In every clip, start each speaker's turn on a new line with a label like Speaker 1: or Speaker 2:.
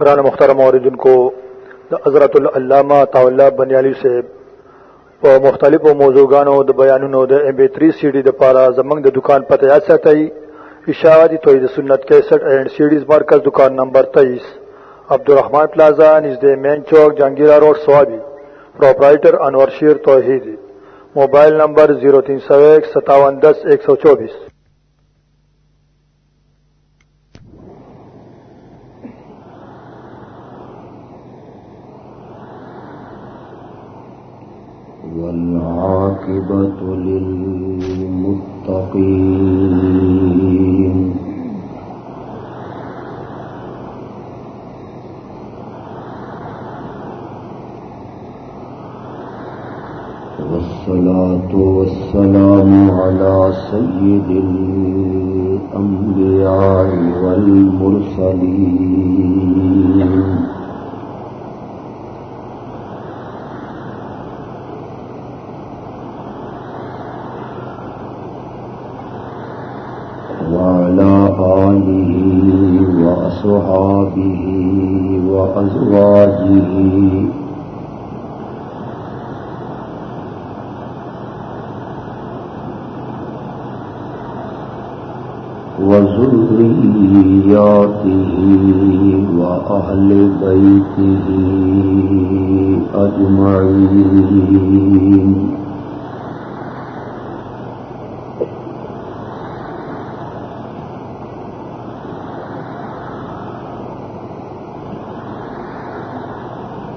Speaker 1: گران مختار موردن کو حضرت علامہ طاولہ بنیالی سے په مختلفو موضوعګانو د بیانونو د ام بي 3 سي ډي د پاره زمنګ د دکان پته یاد ساتي اشاعتی توحید سنت 61 اینڈ سیډیز مرکز دکان نمبر 23 عبدالرحمن پلازا، نزد مین چوک جنگیرہ روڈ، سوابی۔ پروپرائٹر انور شیر توحید۔ موبائل نمبر 03015710124
Speaker 2: والعاقبة للمتقين. والصلاة والسلام على سيد الأنبياء والمرسلين. آله وأصحابه وأزواجه وذرياته وأهل بيته أجمعين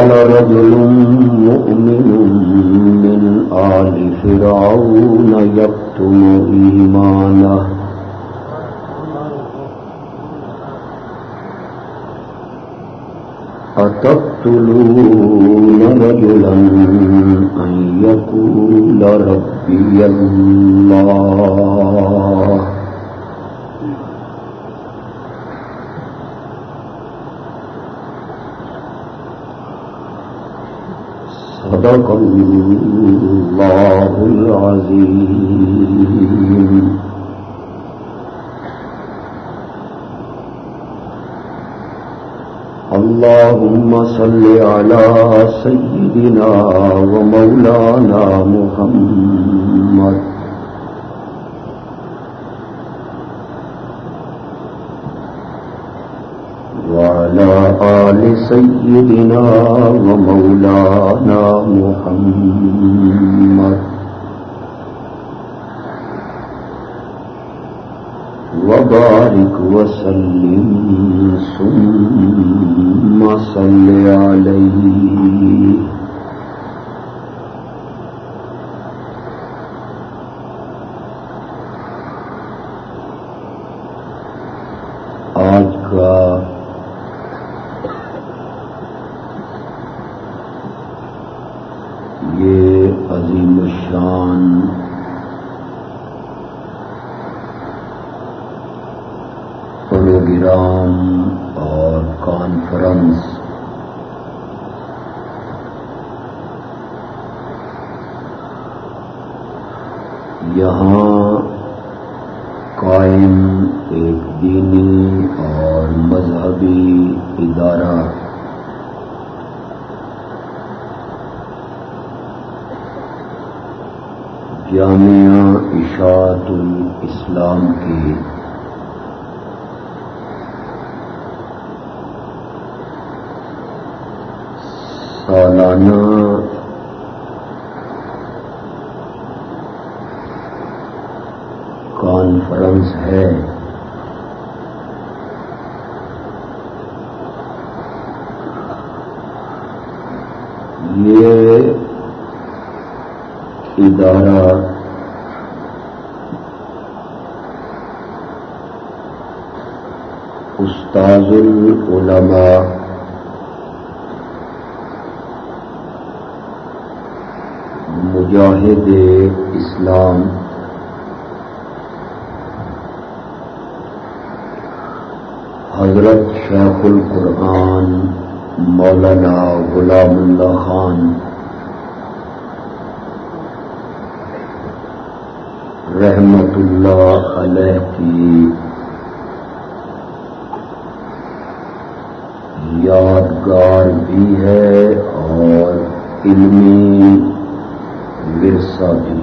Speaker 2: قال رجل مؤمن من آل فرعون يكتم إيمانه. أتقتلون رجلا أن يقول ربي الله؟ صدق الله العظيم. اللهم صل على سيدنا ومولانا محمد وعلى آل سيدنا ومولانا محمد. وبارك وسلم ثم صل عليه آج کا عظیم الشان پروگرام اور کانفرنس یہاں قائم ایک دینی اور مذہبی ادارہ جامعہ اشاعت اسلام کی۔ سالانہ کانفرنس ہے یہ ادارہ استاذ العلماء. مجاہد اسلام. حضرت شیخ القرآن مولانا غلام اللہ خان. رحمت اللہ علیہ کی یادگار بھی ہے اور علمی ورثہ بھی۔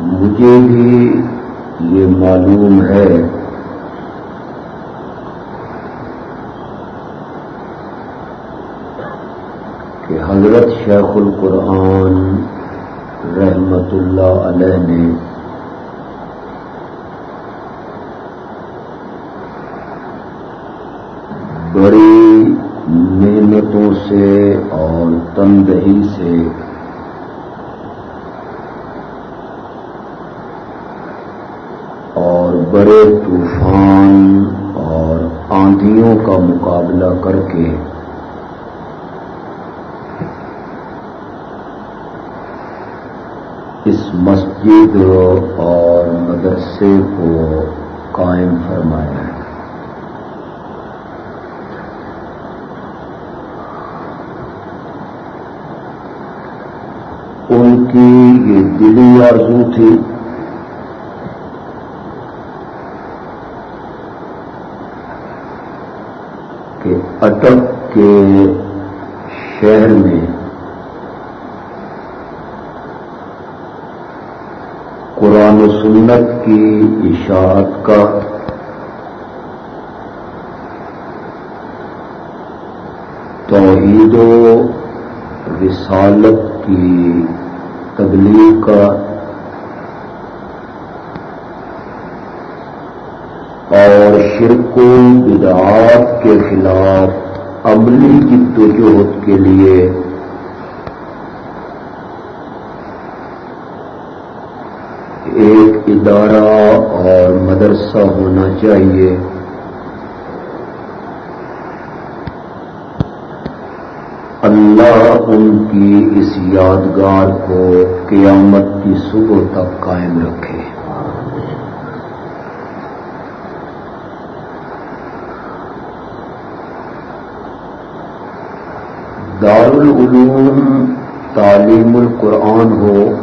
Speaker 2: مجھے بھی یہ معلوم ہے کہ حضرت شیخ القرآن رحمت اللہ علیہ نے بڑی محنتوں سے اور تندہی سے اور بڑے طوفان اور آندھیوں کا مقابلہ کر کے اس مسجد اور مدرسے کو قائم فرمایا ہے ان کی یہ دلی آرزو تھی۔ کہ اٹک کے شہر میں قرآن و سنت کی اشاعت کا توحید و رسالت کی تبلیغ کا اور شرک و بدعات کے خلاف عملی جدوجہد کے لیے ایک ادارہ اور مدرسہ ہونا چاہیے۔ اللہ ان کی اس یادگار کو قیامت کی صبح تک قائم رکھے۔ دارالعلوم، تعلیم القرآن ہو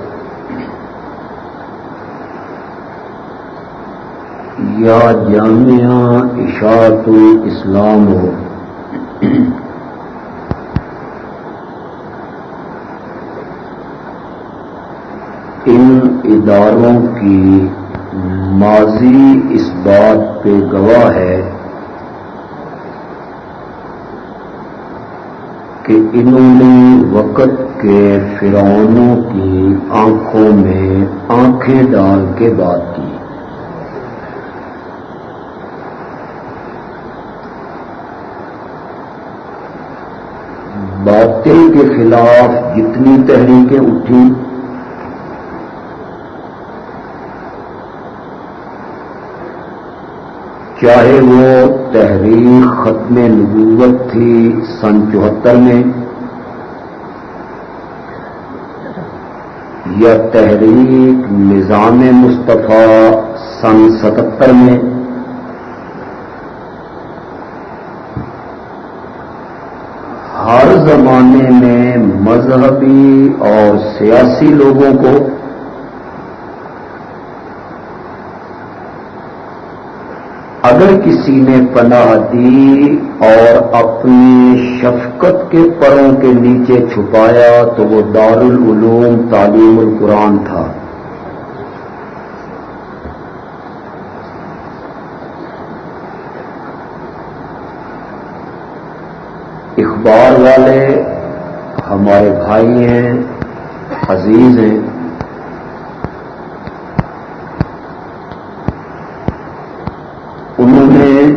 Speaker 2: یا جامعہ اشاعت الاسلام ہو۔ ان اداروں کی ماضی اس بات پہ گواہ ہے کہ انہوں نے وقت کے فرعونوں کی آنکھوں میں آنکھیں ڈال کے بات کی۔ باطل کے خلاف جتنی تحریکیں اٹھی چاہے وہ تحریک ختم نبوت تھی سن چوہتر میں، یا تحریک نظام مصطفیٰ سن ستتر میں ہر زمانے میں مذہبی اور سیاسی لوگوں کو اگر کسی نے پناہ دی اور اپنی شفقت کے پروں کے نیچے چھپایا تو وہ دارالعلوم تعلیم القرآن تھا۔ بھائی ہیں، عزیز ہیں۔ انہوں نے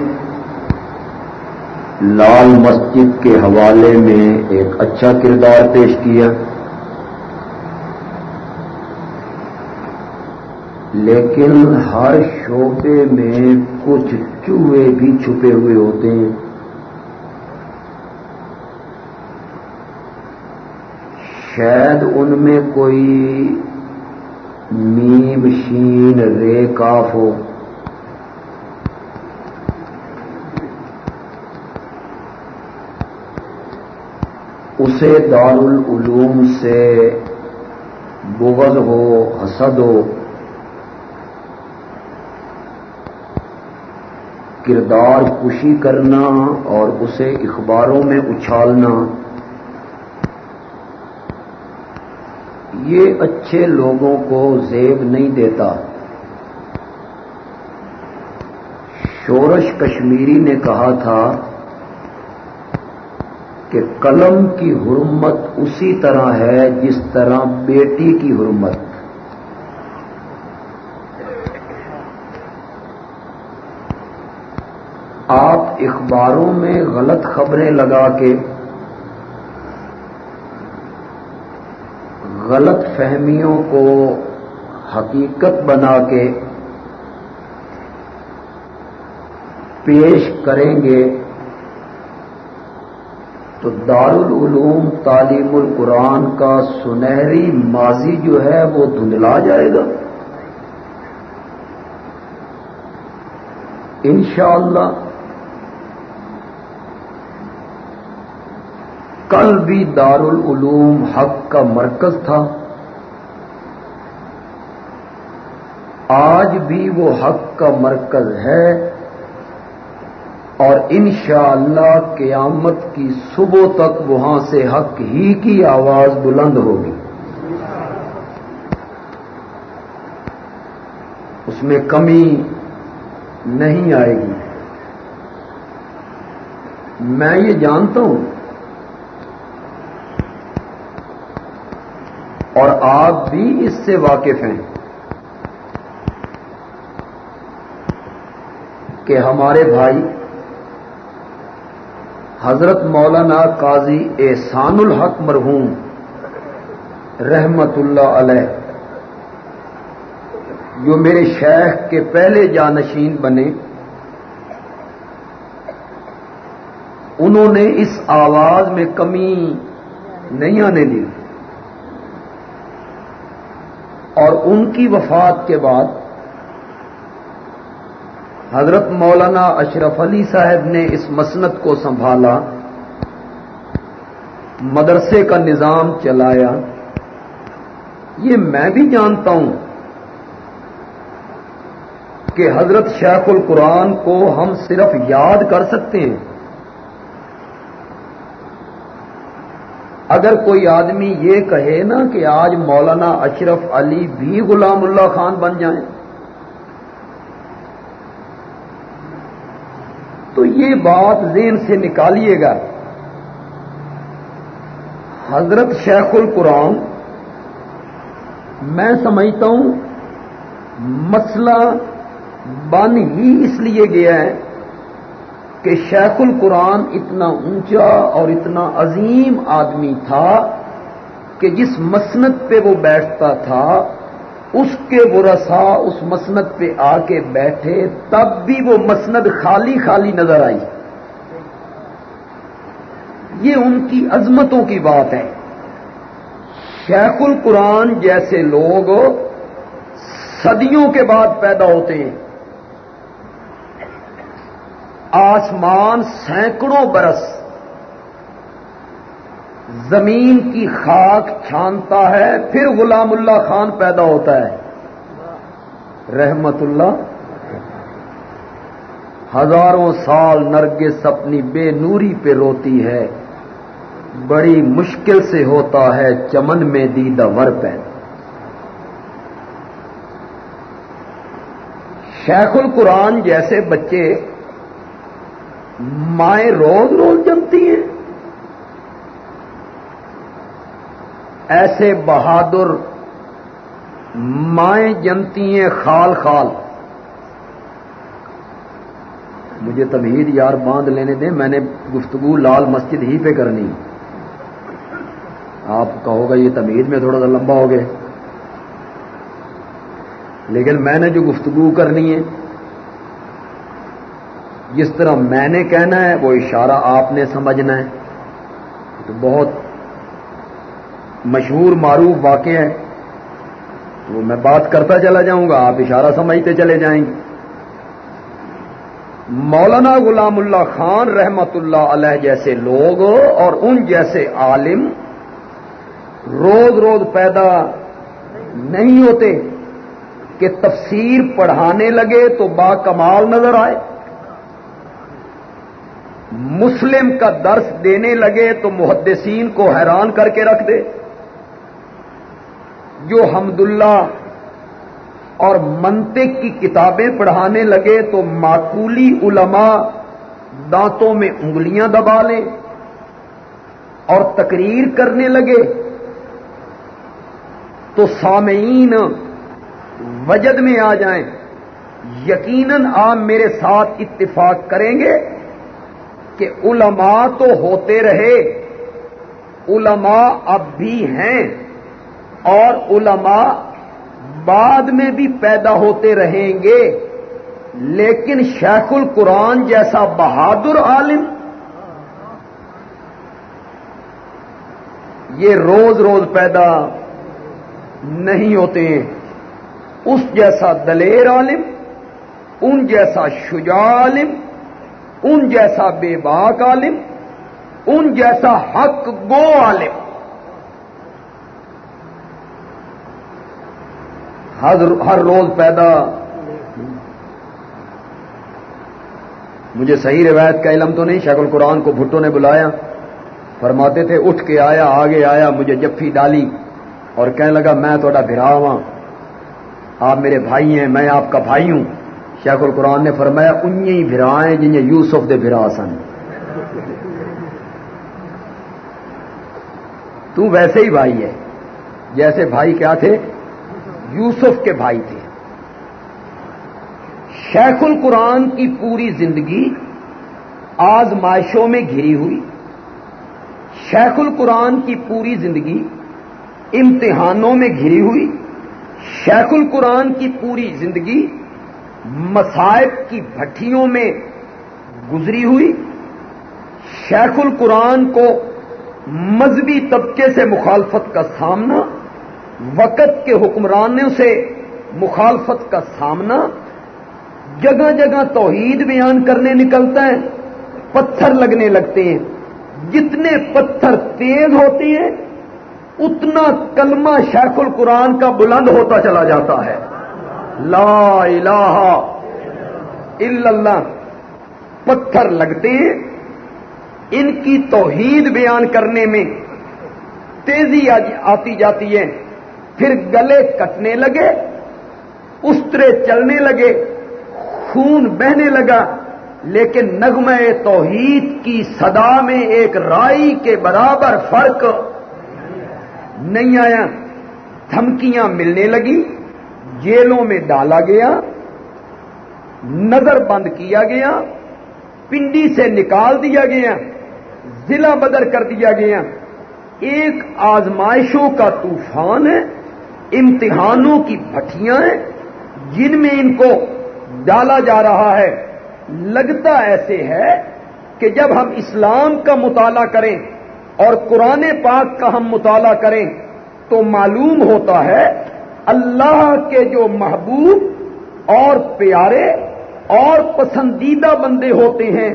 Speaker 2: لال مسجد کے حوالے میں ایک اچھا کردار پیش کیا۔ لیکن ہر شعبے میں کچھ چوہے بھی چھپے ہوئے ہوتے ہیں۔ شاید ان میں کوئی نیم شین، رے، کاف ہو۔ اسے دار العلوم سے بغض ہو، حسد ہو۔ کردار خوشی کرنا اور اسے اخباروں میں اچھالنا۔ یہ اچھے لوگوں کو زیب نہیں دیتا۔ شورش کشمیری نے کہا تھا کہ قلم کی حرمت اسی طرح ہے جس طرح بیٹی کی حرمت۔ آپ اخباروں میں غلط خبریں لگا کے غلط فہمیوں کو حقیقت بنا کے پیش کریں گے تو دارالعلوم تعلیم القرآن کا سنہری ماضی جو ہے وہ دھندلا جائے گا۔ انشاءاللہ کل بھی دارالعلوم حق کا مرکز تھا۔ آج بھی وہ حق کا مرکز ہے۔ اور انشاءاللہ اللہ قیامت کی صبح تک وہاں سے حق ہی کی آواز بلند ہوگی۔ اس میں کمی نہیں آئے گی۔ میں یہ جانتا ہوں اور آپ بھی اس سے واقف ہیں کہ ہمارے بھائی حضرت مولانا قاضی احسان الحق مرحوم رحمت اللہ علیہ، جو میرے شیخ کے پہلے جانشین بنے، انہوں نے اس آواز میں کمی نہیں آنے دی اور ان کی وفات کے بعد حضرت مولانا اشرف علی صاحب نے اس مسنت کو سنبھالا، مدرسے کا نظام چلایا۔ یہ میں بھی جانتا ہوں کہ حضرت شیخ القرآن کو ہم صرف یاد کر سکتے ہیں۔ اگر کوئی آدمی یہ کہے نا کہ آج مولانا اشرف علی بھی غلام اللہ خان بن جائیں، تو یہ بات ذہن سے نکالیے گا۔ حضرت شیخ القرآن، میں سمجھتا ہوں، مسئلہ بن ہی اس لیے گیا ہے کہ شیخ القرآن اتنا اونچا اور اتنا عظیم آدمی تھا کہ جس مسنت پہ وہ بیٹھتا تھا، اس کے ورسا اس مسنت پہ آ کے بیٹھے، تب بھی وہ مسند خالی خالی نظر آئی۔ یہ ان کی عظمتوں کی بات ہے۔ شیخ القرآن جیسے لوگ صدیوں کے بعد پیدا ہوتے ہیں۔ آسمان سینکڑوں برس زمین کی خاک چھانتا ہے، پھر غلام اللہ خان پیدا ہوتا ہے۔ رحمت اللہ۔ ہزاروں سال نرگس اپنی بے نوری پہ روتی ہے۔ بڑی مشکل سے ہوتا ہے چمن میں دیدہ ور پیدا شیخ القرآن جیسے بچے مائیں روز روز جمتی ہیں۔ ایسے بہادر مائیں جمتی ہیں خال خال۔ مجھے تمہید یار باندھ لینے دیں، میں نے گفتگو لال مسجد ہی پہ کرنی۔ آپ کہو گا یہ تمہید میں تھوڑا سا لمبا ہو گئے۔ لیکن میں نے جو گفتگو کرنی ہے جس طرح میں نے کہنا ہے، وہ اشارہ آپ نے سمجھنا ہے۔ تو بہت مشہور، معروف واقع ہے۔ تو میں بات کرتا چلا جاؤں گا، آپ اشارہ سمجھتے چلے جائیں گے۔ مولانا غلام اللہ خان رحمت اللہ علیہ جیسے لوگ اور ان جیسے عالم روز روز پیدا نہیں ہوتے کہ تفسیر پڑھانے لگے تو با کمال نظر آئے۔ مسلم کا درس دینے لگے تو محدثین کو حیران کر کے رکھ دے۔ جو حمد اللہ اور منطق کی کتابیں پڑھانے لگے تو معقولی علماء دانتوں میں انگلیاں دبا لیں اور تقریر کرنے لگے تو سامعین وجد میں آ جائیں۔ یقیناً آپ میرے ساتھ اتفاق کریں گے۔ کہ علماء تو ہوتے رہے۔ علماء اب بھی ہیں اور علماء بعد میں بھی پیدا ہوتے رہیں گے۔ لیکن شیخ القرآن جیسا بہادر عالم یہ روز روز پیدا نہیں ہوتے ہیں۔ اس جیسا دلیر عالم، ان جیسا شجاع عالم ان جیسا بے باک عالم، ان جیسا حق گو عالم۔ ہر روز پیدا۔ مجھے صحیح روایت کا علم تو نہیں، شیخ القرآن کو بھٹو نے بلایا۔ فرماتے تھے، اٹھ کے آیا، آگے آیا، مجھے جفی ڈالی اور کہنے لگا، میں تھوڑا بھرا ہوا۔ آپ میرے بھائی ہیں، میں آپ کا بھائی ہوں۔ شیخ القرآن نے فرمایا، انہیں بھرائیں جنہیں یوسف دے بھرا سن۔ تو ویسے ہی بھائی ہے۔ جیسے بھائی کیا تھے؟ یوسف کے بھائی تھے۔ شیخ القرآن کی پوری زندگی آزمائشوں میں گھری ہوئی۔ شیخ القرآن کی پوری زندگی امتحانوں میں گھری ہوئی۔ شیخ القرآن کی پوری زندگی مسائب کی بھٹیوں میں گزری ہوئی۔ شیخ القرآن کو مذہبی طبقے سے مخالفت کا سامنا، وقت کے حکمرانوں سے مخالفت کا سامنا۔ جگہ جگہ توحید بیان کرنے نکلتا ہے پتھر لگنے لگتے ہیں۔ جتنے پتھر تیز ہوتے ہیں، اتنا کلمہ شیخ القرآن کا بلند ہوتا چلا جاتا ہے۔ لا الہ الا اللہ۔ پتھر لگتے ہیں ان کی توحید بیان کرنے میں۔ تیزی آتی جاتی ہے۔ پھر گلے کٹنے لگے، استرے چلنے لگے، خون بہنے لگا۔ لیکن نغمہ توحید کی صدا میں ایک رائی کے برابر فرق نہیں آیا۔ دھمکیاں ملنے لگی جیلوں میں ڈالا گیا، نظر بند کیا گیا، پنڈی سے نکال دیا گیا، ضلع بدر کر دیا گیا۔ ایک آزمائشوں کا طوفان ہے، امتحانوں کی بھٹیاں ہیں، جن میں ان کو ڈالا جا رہا ہے۔ لگتا ایسے ہے کہ جب ہم اسلام کا مطالعہ کریں اور قرآن پاک کا ہم مطالعہ کریں تو معلوم ہوتا ہے اللہ کے جو محبوب اور پیارے اور پسندیدہ بندے ہوتے ہیں،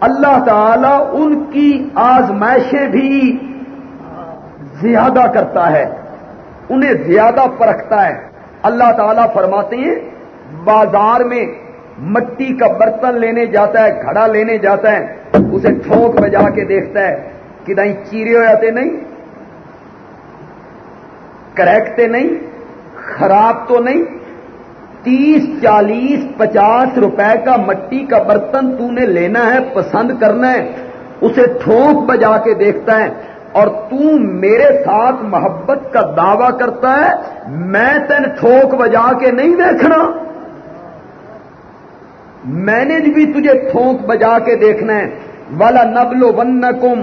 Speaker 2: اللہ تعالی ان کی آزمائشیں بھی زیادہ کرتا ہے، انہیں زیادہ پرکھتا ہے۔ اللہ تعالیٰ فرماتے ہیں، بازار میں مٹی کا برتن لینے جاتا ہے، گھڑا لینے جاتا ہے، اسے ٹھوک میں جا کے دیکھتا ہے کہ نہیں چیرے ہو جاتے نہیں، کریکتے نہیں خراب تو نہیں، تیس، چالیس، پچاس روپے کا مٹی کا برتن تو نے لینا ہے، پسند کرنا ہے، اسے ٹھوک بجا کے دیکھتا ہے، اور تو میرے ساتھ محبت کا دعوی کرتا ہے، میں تین ٹھوک بجا کے نہیں دیکھنا۔ میں نے بھی تجھے ٹھوک بجا کے دیکھنا ہے۔ والا نبلو ون کم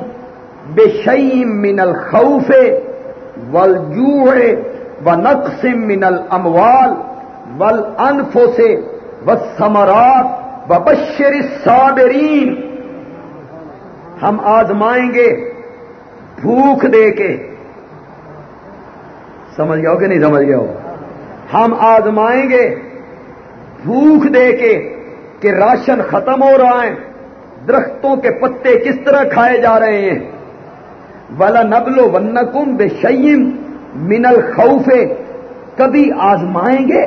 Speaker 2: بے شعیم من الخوف ول و نقسم من الموال ول انفو سے و سمرات و بشر صابرین ہم آزمائیں گے، بھوک دے کے۔ سمجھ گیا ہو کہ نہیں سمجھ گیا ہو؟ ہم آزمائیں گے، بھوک دے کے کہ راشن ختم ہو رہا ہے۔ درختوں کے پتے کس طرح کھائے جا رہے ہیں؟ ولا نبلو ونکم بے شیم منل خوفے کبھی آزمائیں گے؟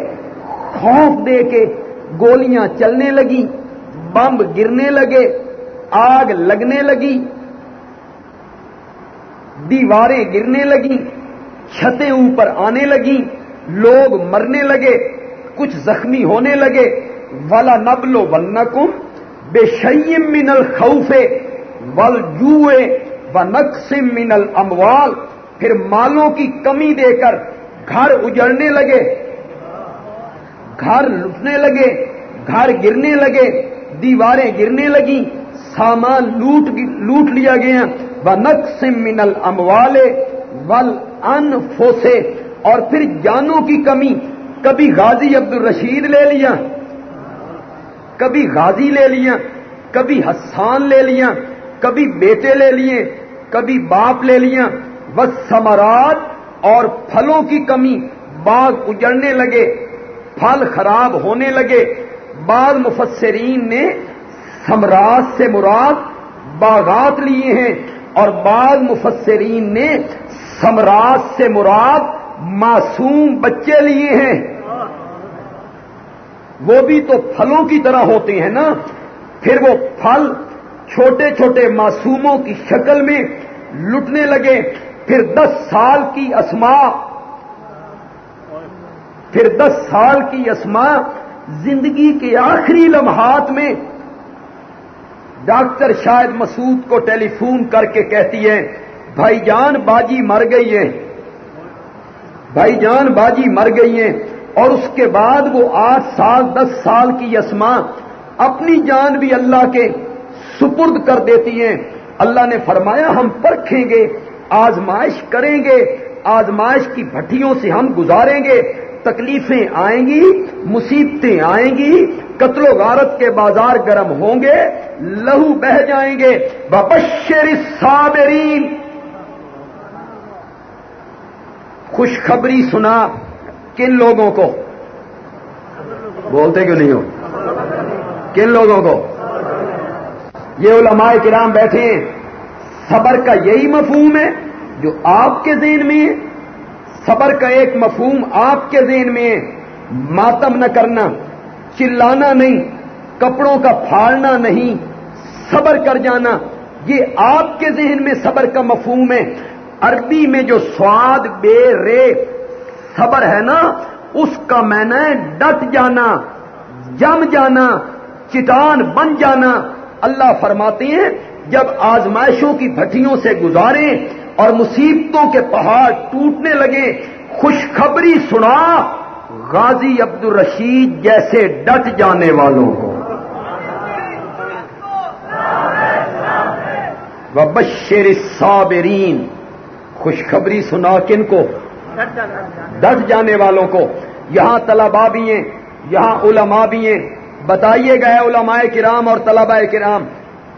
Speaker 2: خوف دے کے گولیاں چلنے لگی، بمب گرنے لگے، آگ لگنے لگی، دیواریں گرنے لگی، چھتیں اوپر آنے لگی، لوگ مرنے لگے، کچھ زخمی ہونے لگے۔ والا نبلو ونکم بے شیم من الخوفے ول جوئے و نقسم من الاموال پھر مالوں کی کمی دے کر گھر اجڑنے لگے۔ گھر لٹنے لگے، گھر گرنے لگے، دیواریں گرنے لگی، سامان لوٹ لوٹ لیا گیا۔ و نقسم من الاموال ول ان فوسے اور پھر جانوں کی کمی، کبھی غازی عبد الرشید لے لیا، کبھی غازی لے لیا، کبھی حسان لے لیا، کبھی بیٹے لے لیے، کبھی باپ لے لیا۔ بس سمرات اور پھلوں کی کمی، باغ اجڑنے لگے، پھل خراب ہونے لگے۔ بعض مفسرین نے سمراج سے مراد باغات لیے ہیں اور بعض مفسرین نے سمراج سے مراد معصوم بچے لیے ہیں۔ وہ بھی تو پھلوں کی طرح ہوتے ہیں نا۔ پھر وہ پھل چھوٹے چھوٹے معصوموں کی شکل میں لٹنے لگے۔ پھر دس سال کی اسما پھر دس سال کی اسما زندگی کے آخری لمحات میں ڈاکٹر شاید مسعود کو ٹیلی فون کر کے کہتی ہے، بھائی جان باجی مر گئی ہے بھائی جان باجی مر گئی ہے اور اس کے بعد وہ آٹھ سال، دس سال کی یسما اپنی جان بھی اللہ کے سپرد کر دیتی ہیں۔ اللہ نے فرمایا، ہم پرکھیں گے۔ آزمائش کریں گے، آزمائش کی بھٹیوں سے ہم گزاریں گے، تکلیفیں آئیں گی، مصیبتیں آئیں گی، قتل و غارت کے بازار گرم ہوں گے، لہو بہ جائیں گے بشر صابرین خوشخبری سنا کن لوگوں کو؟ بولتے کیوں نہیں ہو؟ کن لوگوں کو؟ یہ علماء کرام بیٹھے ہیں۔ صبر کا یہی مفہوم ہے جو آپ کے ذہن میں ہے۔ صبر کا ایک مفہوم آپ کے ذہن میں ہے۔ ماتم نہ کرنا، چلانا نہیں، کپڑوں کا پھاڑنا نہیں، صبر کر جانا، یہ آپ کے ذہن میں صبر کا مفہوم ہے۔ عربی میں جو سواد، بے، رے، صبر ہے نا، اس کا میں نے ڈٹ جانا، جم جانا، چٹان بن جانا۔ اللہ فرماتے ہیں جب آزمائشوں کی بھٹیوں سے گزارے اور مصیبتوں کے پہاڑ ٹوٹنے لگے خوشخبری سنا، غازی عبد الرشید جیسے ڈٹ جانے والوں کو بشیر صابرین خوشخبری سنا کن کو؟ ڈٹ جانے والوں کو۔ یہاں طلبا بھی ہیں، یہاں علماء بھی ہیں۔ بتائیے گئے علماء کرام اور طلباء کرام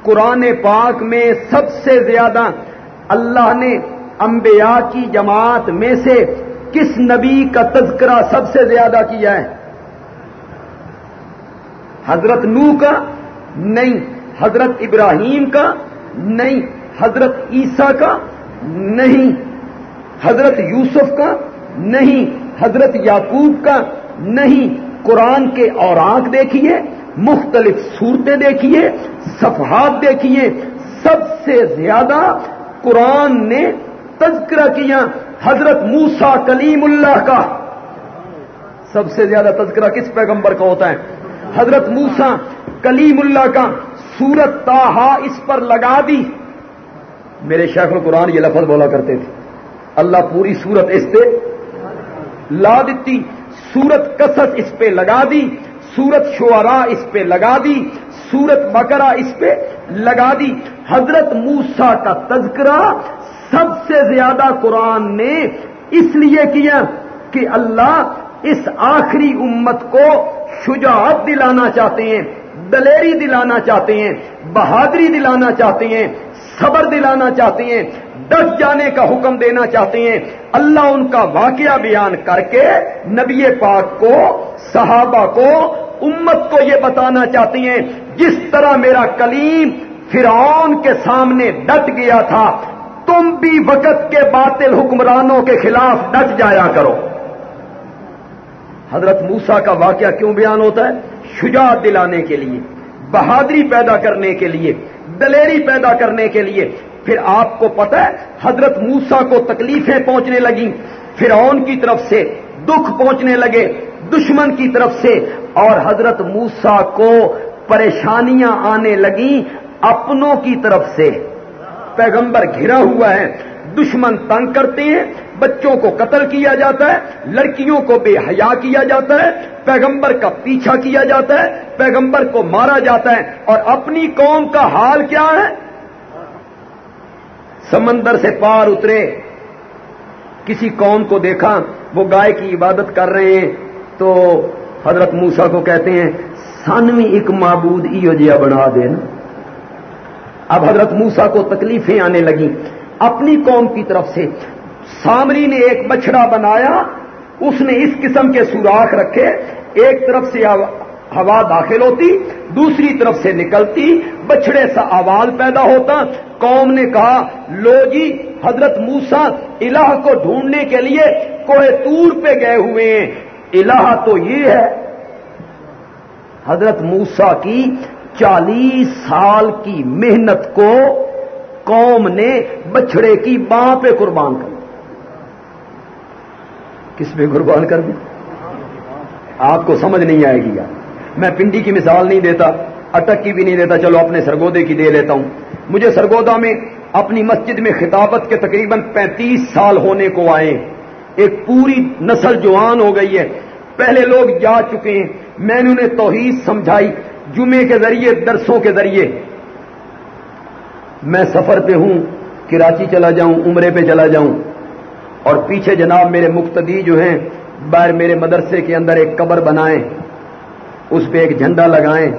Speaker 2: قرآن پاک میں سب سے زیادہ اللہ نے انبیاء کی جماعت میں سے کس نبی کا تذکرہ سب سے زیادہ کیا ہے؟ حضرت نو کا؟ نہیں. حضرت ابراہیم کا؟ نہیں. حضرت عیسیٰ کا؟ نہیں. حضرت یوسف کا؟ نہیں. حضرت یعقوب کا؟ نہیں. قرآن کے اوراق دیکھیے. مختلف صورتیں دیکھیے، صفحات دیکھیے، سب سے زیادہ قرآن نے تذکرہ کیا حضرت موسا کلیم اللہ کا۔ سب سے زیادہ تذکرہ کس پیغمبر کا ہوتا ہے؟ حضرت موسا کلیم اللہ کا۔ سورت تاہا اس پر لگا دی۔ میرے شیخ القرآن یہ لفظ بولا کرتے تھے۔ اللہ پوری سورت اس پہ لا دیتی، سورت کسر اس پہ لگا دی۔ سورت شعرا اس پہ لگا دی، سورت بکرا اس پہ لگا دی۔ حضرت موسا کا تذکرہ سب سے زیادہ قرآن نے اس لیے کیا کہ اللہ اس آخری امت کو شجاعت دلانا چاہتے ہیں، دلیری دلانا چاہتے ہیں، بہادری دلانا چاہتے ہیں، صبر دلانا چاہتے ہیں۔ ڈٹ جانے کا حکم دینا چاہتے ہیں۔ اللہ ان کا واقعہ بیان کر کے نبی پاک کو، صحابہ کو، امت کو یہ بتانا چاہتے ہیں، جس طرح میرا کلیم فرعون کے سامنے ڈٹ گیا تھا، تم بھی وقت کے باطل حکمرانوں کے خلاف ڈٹ جایا کرو۔ حضرت موسا کا واقعہ کیوں بیان ہوتا ہے؟ شجاعت دلانے کے لیے، بہادری پیدا کرنے کے لیے، دلیری پیدا کرنے کے لیے۔ پھر آپ کو پتا ہے، حضرت موسا کو تکلیفیں پہنچنے لگیں۔ فرعون کی طرف سے دکھ پہنچنے لگے، دشمن کی طرف سے، اور حضرت موسا کو پریشانیاں آنے لگیں اپنوں کی طرف سے۔ پیغمبر گھرا ہوا ہے، دشمن تنگ کرتے ہیں، بچوں کو قتل کیا جاتا ہے، لڑکیوں کو بے حیا کیا جاتا ہے، پیغمبر کا پیچھا کیا جاتا ہے، پیغمبر کو مارا جاتا ہے، اور اپنی قوم کا حال کیا ہے؟ سمندر سے پار اترے۔ کسی قوم کو دیکھا، وہ گائے کی عبادت کر رہے ہیں۔ تو حضرت موسا کو کہتے ہیں سانوی ایک معبود ایو جیا بنا دینا اب حضرت موسا کو تکلیفیں آنے لگیں۔ اپنی قوم کی طرف سے سامری نے ایک بچڑا بنایا۔ اس نے اس قسم کے سوراخ رکھے۔ ایک طرف سے ہوا داخل ہوتی، دوسری طرف سے نکلتی بچڑے سا آواز پیدا ہوتا۔ قوم نے کہا، لو جی حضرت موسا الہ کو ڈھونڈنے کے لیے کوہ تور پہ گئے ہوئے ہیں۔ الہ تو یہ ہے، حضرت موسا کی چالیس سال کی محنت کو قوم نے بچڑے کی باں پہ قربان کر کس پہ قربان کر دی آپ کو سمجھ نہیں آئے گی یار۔ میں پنڈی کی مثال نہیں دیتا، اٹک کی بھی نہیں دیتا، چلو اپنے سرگودے کی دے لیتا ہوں۔ مجھے سرگودا میں اپنی مسجد میں خطابت کے تقریباً پینتیس سال ہونے کو آئے۔ ایک پوری نسل جوان ہو گئی ہے۔ پہلے لوگ جا چکے ہیں۔ میں نے انہیں توحید سمجھائی جمعے کے ذریعے، درسوں کے ذریعے۔ میں سفر پہ ہوں، کراچی چلا جاؤں، عمرے پہ چلا جاؤں۔ اور پیچھے جناب میرے مقتدی جو ہیں، باہر میرے مدرسے کے اندر ایک قبر بنائیں اس پہ ایک جھنڈا لگائیں،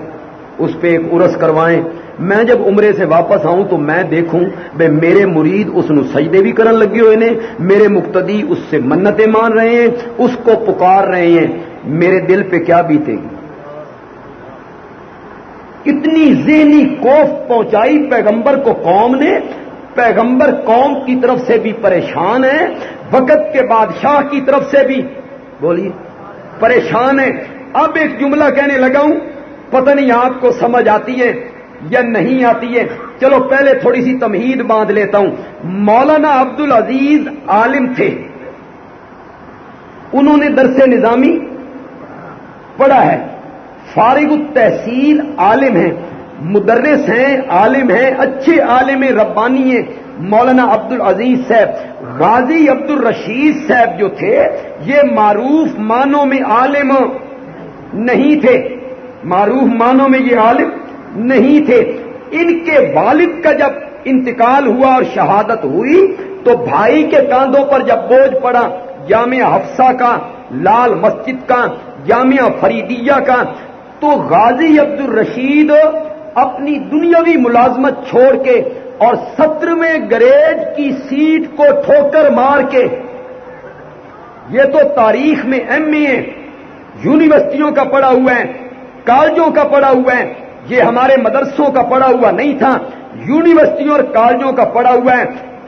Speaker 2: اس پہ ایک ارس کروائیں۔ میں جب عمرے سے واپس آؤں تو میں دیکھوں، بے میرے مرید اس نو سجدے بھی کرن لگے ہوئے نے۔ میرے مقتدی اس سے منتیں مان رہے ہیں، اس کو پکار رہے ہیں۔ میرے دل پہ کیا بیتے گی؟ کتنی ذہنی کوف پہنچائی پیغمبر کو قوم نے۔ پیغمبر قوم کی طرف سے بھی پریشان ہے، وقت کے بادشاہ کی طرف سے بھی۔ بولیے، پریشان ہے۔ اب ایک جملہ کہنے لگا ہوں، پتہ نہیں آپ کو سمجھ آتی ہے یا نہیں آتی ہے۔ چلو پہلے تھوڑی سی تمہید باندھ لیتا ہوں۔ مولانا عبد العزیز عالم تھے۔ انہوں نے درس نظامی پڑھا ہے۔ فارغ التحصیل عالم ہیں۔ مدرس ہیں، عالم ہیں، اچھے عالم ربانی ہیں۔ مولانا عبد العزیز صاحب۔ غازی عبد الرشید صاحب جو تھے، یہ معروف معنوں میں عالم نہیں تھے۔ معروف معنوں میں یہ عالم نہیں تھے۔ ان کے والد کا جب انتقال ہوا اور شہادت ہوئی، تو بھائی کے کاندھوں پر جب بوجھ پڑا، جامعہ حفصہ کا، لال مسجد کا، جامعہ فریدیہ کا، تو غازی عبد الرشید اپنی دنیاوی ملازمت چھوڑ کے اور سترویں گریج کی سیٹ کو ٹھوکر مار کے، یہ تو تاریخ میں ایم اے یونیورسٹیوں کا پڑا ہوا ہے، کالجوں کا پڑا ہوا ہے، یہ ہمارے مدرسوں کا پڑا ہوا نہیں تھا۔ یونیورسٹیوں اور کالجوں کا پڑا ہوا ہے۔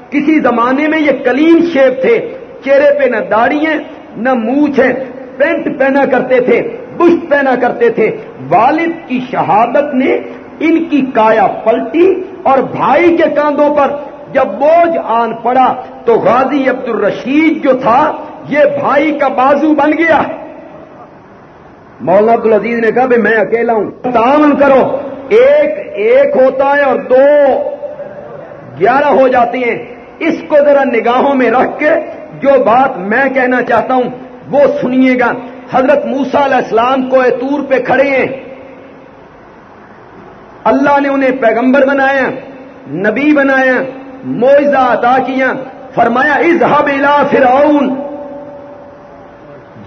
Speaker 2: کسی زمانے میں یہ کلیم شیپ تھے، چہرے پہ نہ داڑھی ہیں، نہ مونچھ ہے پینٹ پہنا کرتے تھے، بشت پہنا کرتے تھے۔ والد کی شہادت نے ان کی کایا پلٹی اور بھائی کے کاندھوں پر جب بوجھ آن پڑا تو غازی عبد الرشید جو تھا، یہ بھائی کا بازو بن گیا۔ ہے مولانا عبد العزیز نے کہا میں اکیلا ہوں۔ تعاون کرو۔ ایک ایک ہوتا ہے اور دو، گیارہ ہو جاتی ہیں۔ اس کو ذرا نگاہوں میں رکھ کے جو بات میں کہنا چاہتا ہوں، وہ سنیے گا۔ حضرت موسا علیہ السلام کو تور پہ کھڑے ہیں۔ اللہ نے انہیں پیغمبر بنایا، نبی بنایا موئزہ عطا کیا۔ فرمایا اظہب الى فرعون۔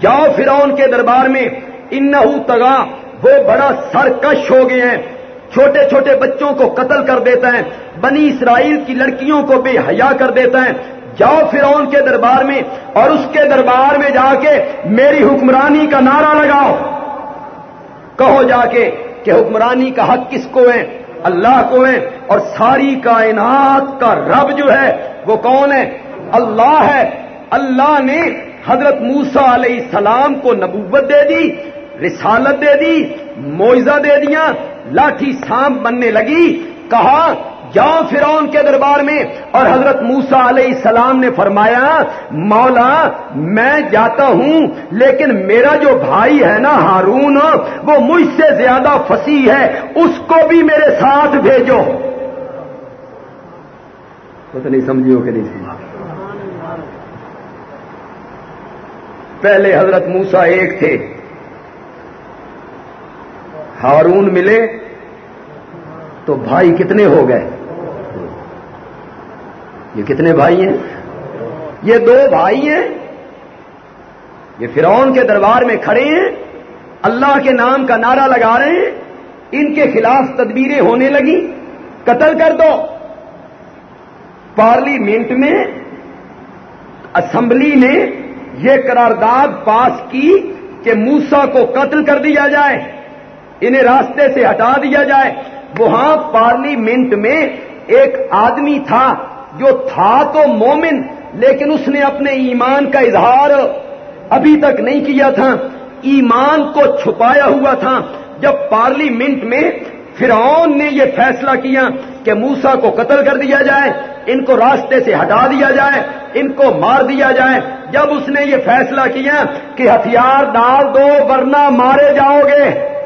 Speaker 2: جاؤ فرعون کے دربار میں۔ انہو تگا وہ بڑا سرکش ہو گئے ہیں۔ چھوٹے چھوٹے بچوں کو قتل کر دیتا ہے۔ بنی اسرائیل کی لڑکیوں کو بے حیا کر دیتا ہے۔ جاؤ فرعون کے دربار میں اور اس کے دربار میں جا کے میری حکمرانی کا نعرہ لگاؤ۔ کہو جا کے کہ حکمرانی کا حق کس کو ہے؟ اللہ کو ہے۔ اور ساری کائنات کا رب جو ہے، وہ کون ہے؟ اللہ ہے۔ اللہ نے حضرت موسا علیہ السلام کو نبوت دے دی۔ رسالت دے دی معیزہ دے دیا، لاٹھی سانپ بننے لگی، کہا جاؤ فرعون کے دربار میں اور حضرت موسا علیہ السلام نے فرمایا، مولا، میں جاتا ہوں، لیکن میرا جو بھائی ہے نا ہارون، وہ مجھ سے زیادہ فسی ہے، اس کو بھی میرے ساتھ بھیجو۔ تو نہیں سمجھو کہ نہیں سمجھا پہلے حضرت موسا ایک تھے۔ ہارون ملے تو بھائی کتنے ہو گئے؟ یہ کتنے بھائی ہیں؟ یہ دو بھائی ہیں۔ یہ فرعون کے دربار میں کھڑے ہیں۔ اللہ کے نام کا نعرہ لگا رہے ہیں۔ ان کے خلاف تدبیریں ہونے لگی۔ قتل کر دو۔ پارلیمنٹ میں، اسمبلی نے یہ قرارداد پاس کی کہ موسا کو قتل کر دیا جائے۔ انہیں راستے سے ہٹا دیا جائے۔ وہاں پارلیمنٹ میں ایک آدمی تھا جو تھا تو مومن، لیکن اس نے اپنے ایمان کا اظہار ابھی تک نہیں کیا تھا۔ ایمان کو چھپایا ہوا تھا۔ جب پارلیمنٹ میں فرعون نے یہ فیصلہ کیا کہ موسا کو قتل کر دیا جائے، ان کو راستے سے ہٹا دیا جائے، ان کو مار دیا جائے۔ جب اس نے یہ فیصلہ کیا کہ ہتھیار ڈال دو، ورنہ مارے جاؤ گے۔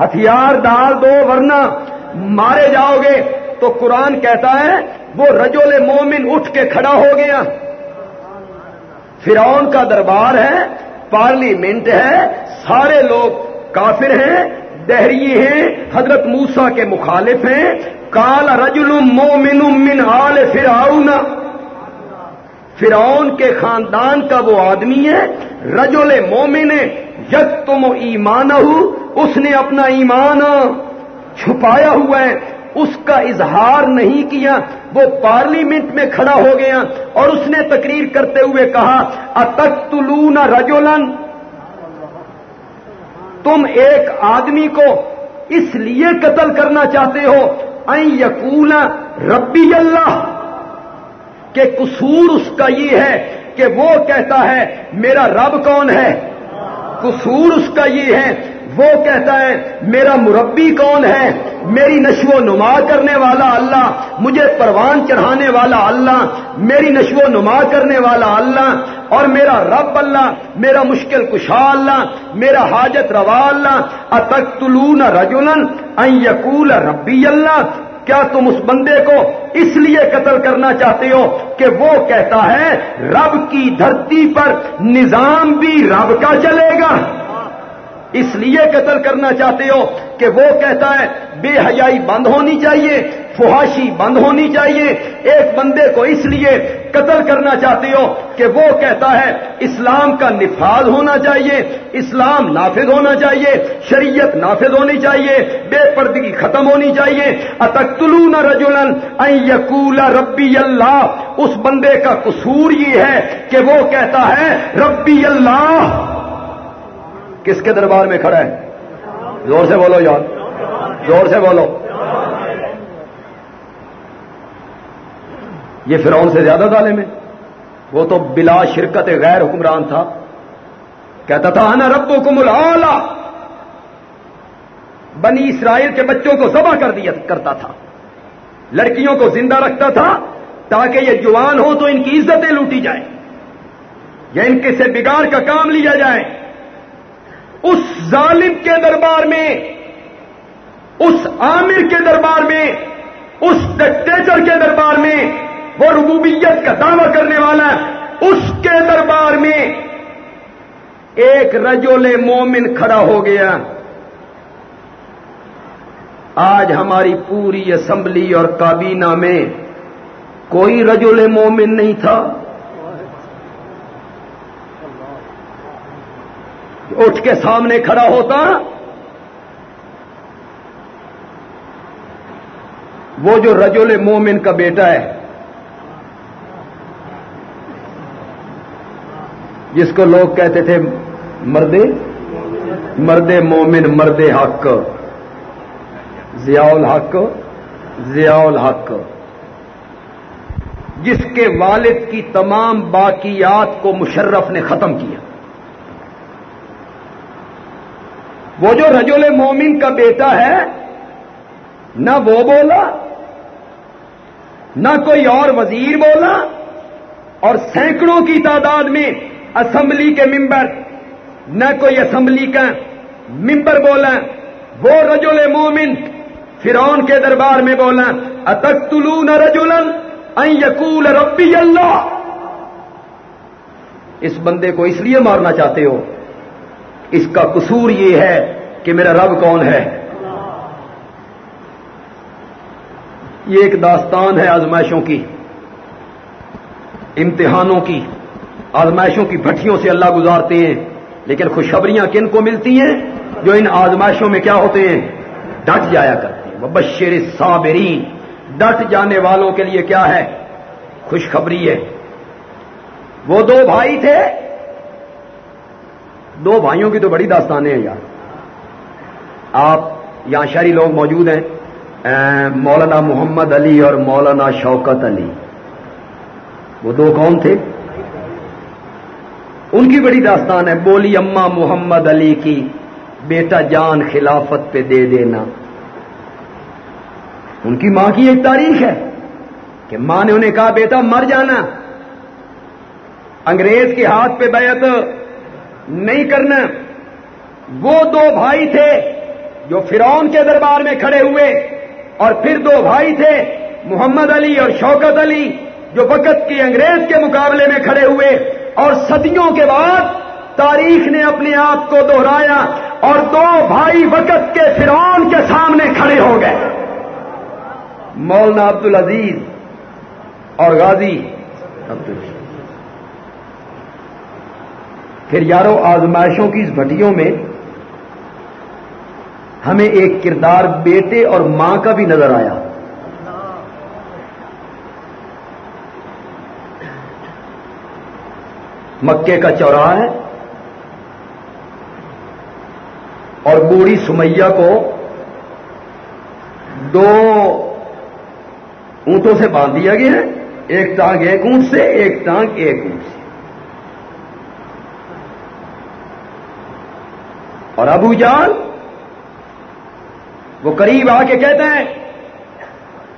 Speaker 2: ہتھیار ڈال دو ورنہ مارے جاؤ گے تو قرآن کہتا ہے، وہ رجول مومن اٹھ کے کھڑا ہو گیا۔ فرعون کا دربار ہے، پارلیمنٹ ہے، سارے لوگ کافر ہیں، دہری ہیں، حضرت موسا کے مخالف ہیں۔ کال رجل مومن من آل فرعون۔ فرعون کے خاندان کا وہ آدمی ہے رجول مومن یک تم ایمان اس نے اپنا ایمان چھپایا ہوا ہے۔ اس کا اظہار نہیں کیا، وہ پارلیمنٹ میں کھڑا ہو گیا اور اس نے تقریر کرتے ہوئے کہا اتک تلون رجولن تم ایک آدمی کو اس لیے قتل کرنا چاہتے ہو این یقول ربی اللہ۔ کہ قصور اس کا یہ ہے کہ وہ کہتا ہے، میرا رب کون ہے؟ قصور اس کا یہ ہے، وہ کہتا ہے، میرا مربی کون ہے؟ میری نشو و نما کرنے والا اللہ، مجھے پروان چڑھانے والا اللہ، میری نشو و نما کرنے والا اللہ، اور میرا رب اللہ، میرا مشکل کشا اللہ، میرا حاجت روا اللہ اتکتلون رجولن ان یقول ربی اللہ کیا تم اس بندے کو اس لیے قتل کرنا چاہتے ہو کہ وہ کہتا ہے رب کی دھرتی پر نظام بھی رب کا چلے گا؟ اس لیے قتل کرنا چاہتے ہو کہ وہ کہتا ہے بے حیائی بند ہونی چاہیے، فحاشی بند ہونی چاہیے۔ ایک بندے کو اس لیے قتل کرنا چاہتے ہو کہ وہ کہتا ہے، اسلام کا نفاذ ہونا چاہیے، اسلام نافذ ہونا چاہیے، شریعت نافذ ہونی چاہیے، بے پردگی ختم ہونی چاہیے۔ اتکلون رجولن این یقول ربی اللہ۔ اس بندے کا قصور یہ ہے کہ وہ کہتا ہے، ربی اللہ۔ کس کے دربار میں کھڑا ہے؟ زور سے بولو یار۔ زور سے بولو۔ یہ فرعون سے زیادہ ظالم ہے۔ وہ تو بلا شرکت غیر حکمران تھا۔ کہتا تھا، انا رب کو ملا بنی اسرائیل کے بچوں کو ذبح کر دیا کرتا تھا۔ لڑکیوں کو زندہ رکھتا تھا تاکہ یہ جوان ہو تو ان کی عزتیں لوٹی جائیں۔ یا ان کے سے بگاڑ کا کام لیا جائے۔ اس ظالم کے دربار میں اس عامر کے دربار میں، اس ڈکٹیچر کے دربار میں، وہ ربوبیت کا دعوی کرنے والا اس کے دربار میں ایک رجول مومن کھڑا ہو گیا۔ آج ہماری پوری اسمبلی اور کابینہ میں کوئی رجول مومن نہیں تھا۔ اٹھ کے سامنے کھڑا ہوتا وہ جو رجل مومن کا بیٹا ہے، جس کو لوگ کہتے تھے مرد مرد مومن، مرد حق، ضیاء الحق ضیاء الحق۔ جس کے والد کی تمام باقیات کو مشرف نے ختم کیا۔ وہ جو رجول مومن کا بیٹا ہے نہ وہ بولا، نہ کوئی اور وزیر بولا، اور سینکڑوں کی تعداد میں اسمبلی کے ممبر، نہ کوئی اسمبلی کا ممبر بولا، وہ رجل مومن فرون کے دربار میں بولا اتک تلو نہ رجولن یقول ربی اللہ اس بندے کو اس لیے مارنا چاہتے ہو، اس کا قصور یہ ہے کہ میرا رب کون ہے؟ یہ ایک داستان ہے آزمائشوں کی، امتحانوں کی، آزمائشوں کی بھٹیوں سے اللہ گزارتے ہیں، لیکن خوشخبریاں کن کو ملتی ہیں؟ جو ان آزمائشوں میں کیا ہوتے ہیں؟ ڈٹ جایا کرتے ہیں۔ بشیر صابرین ڈٹ جانے والوں کے لیے کیا ہے؟ خوشخبری ہے۔ وہ دو بھائی تھے۔ دو بھائیوں کی تو بڑی داستانیں ہیں یار۔ آپ یہاں شہری لوگ موجود ہیں۔ مولانا محمد علی اور مولانا شوکت علی۔ وہ دو کون تھے۔ ان کی بڑی داستان ہے، بولی اما محمد علی کی، بیٹا جان خلافت پہ دے دینا۔ ان کی ماں کی ایک تاریخ ہے کہ ماں نے انہیں کہا، بیٹا مر جانا۔ انگریز کے ہاتھ پہ بیعت نہیں کرنا۔ وہ دو بھائی تھے جو فرعون کے دربار میں کھڑے ہوئے۔ اور پھر دو بھائی تھے، محمد علی اور شوکت علی، جو وقت کی انگریز کے مقابلے میں کھڑے ہوئے۔ اور صدیوں کے بعد تاریخ نے اپنے آپ کو دوہرایا اور دو بھائی وقت کے فرعون کے سامنے کھڑے ہو گئے۔ مولانا عبد العزیز اور غازی عبد پھر یارو، آزمائشوں کی اس بھٹیوں میں ہمیں ایک کردار بیٹے اور ماں کا بھی نظر آیا۔ مکے کا چوراہ ہے اور بوڑھی سمیا کو دو اونٹوں سے باندھ دیا گیا ہے۔ ایک ٹانگ ایک اونٹ سے، ایک ٹانگ ایک اونٹ سے۔ اور ابو جان وہ قریب آ کے کہتے ہیں،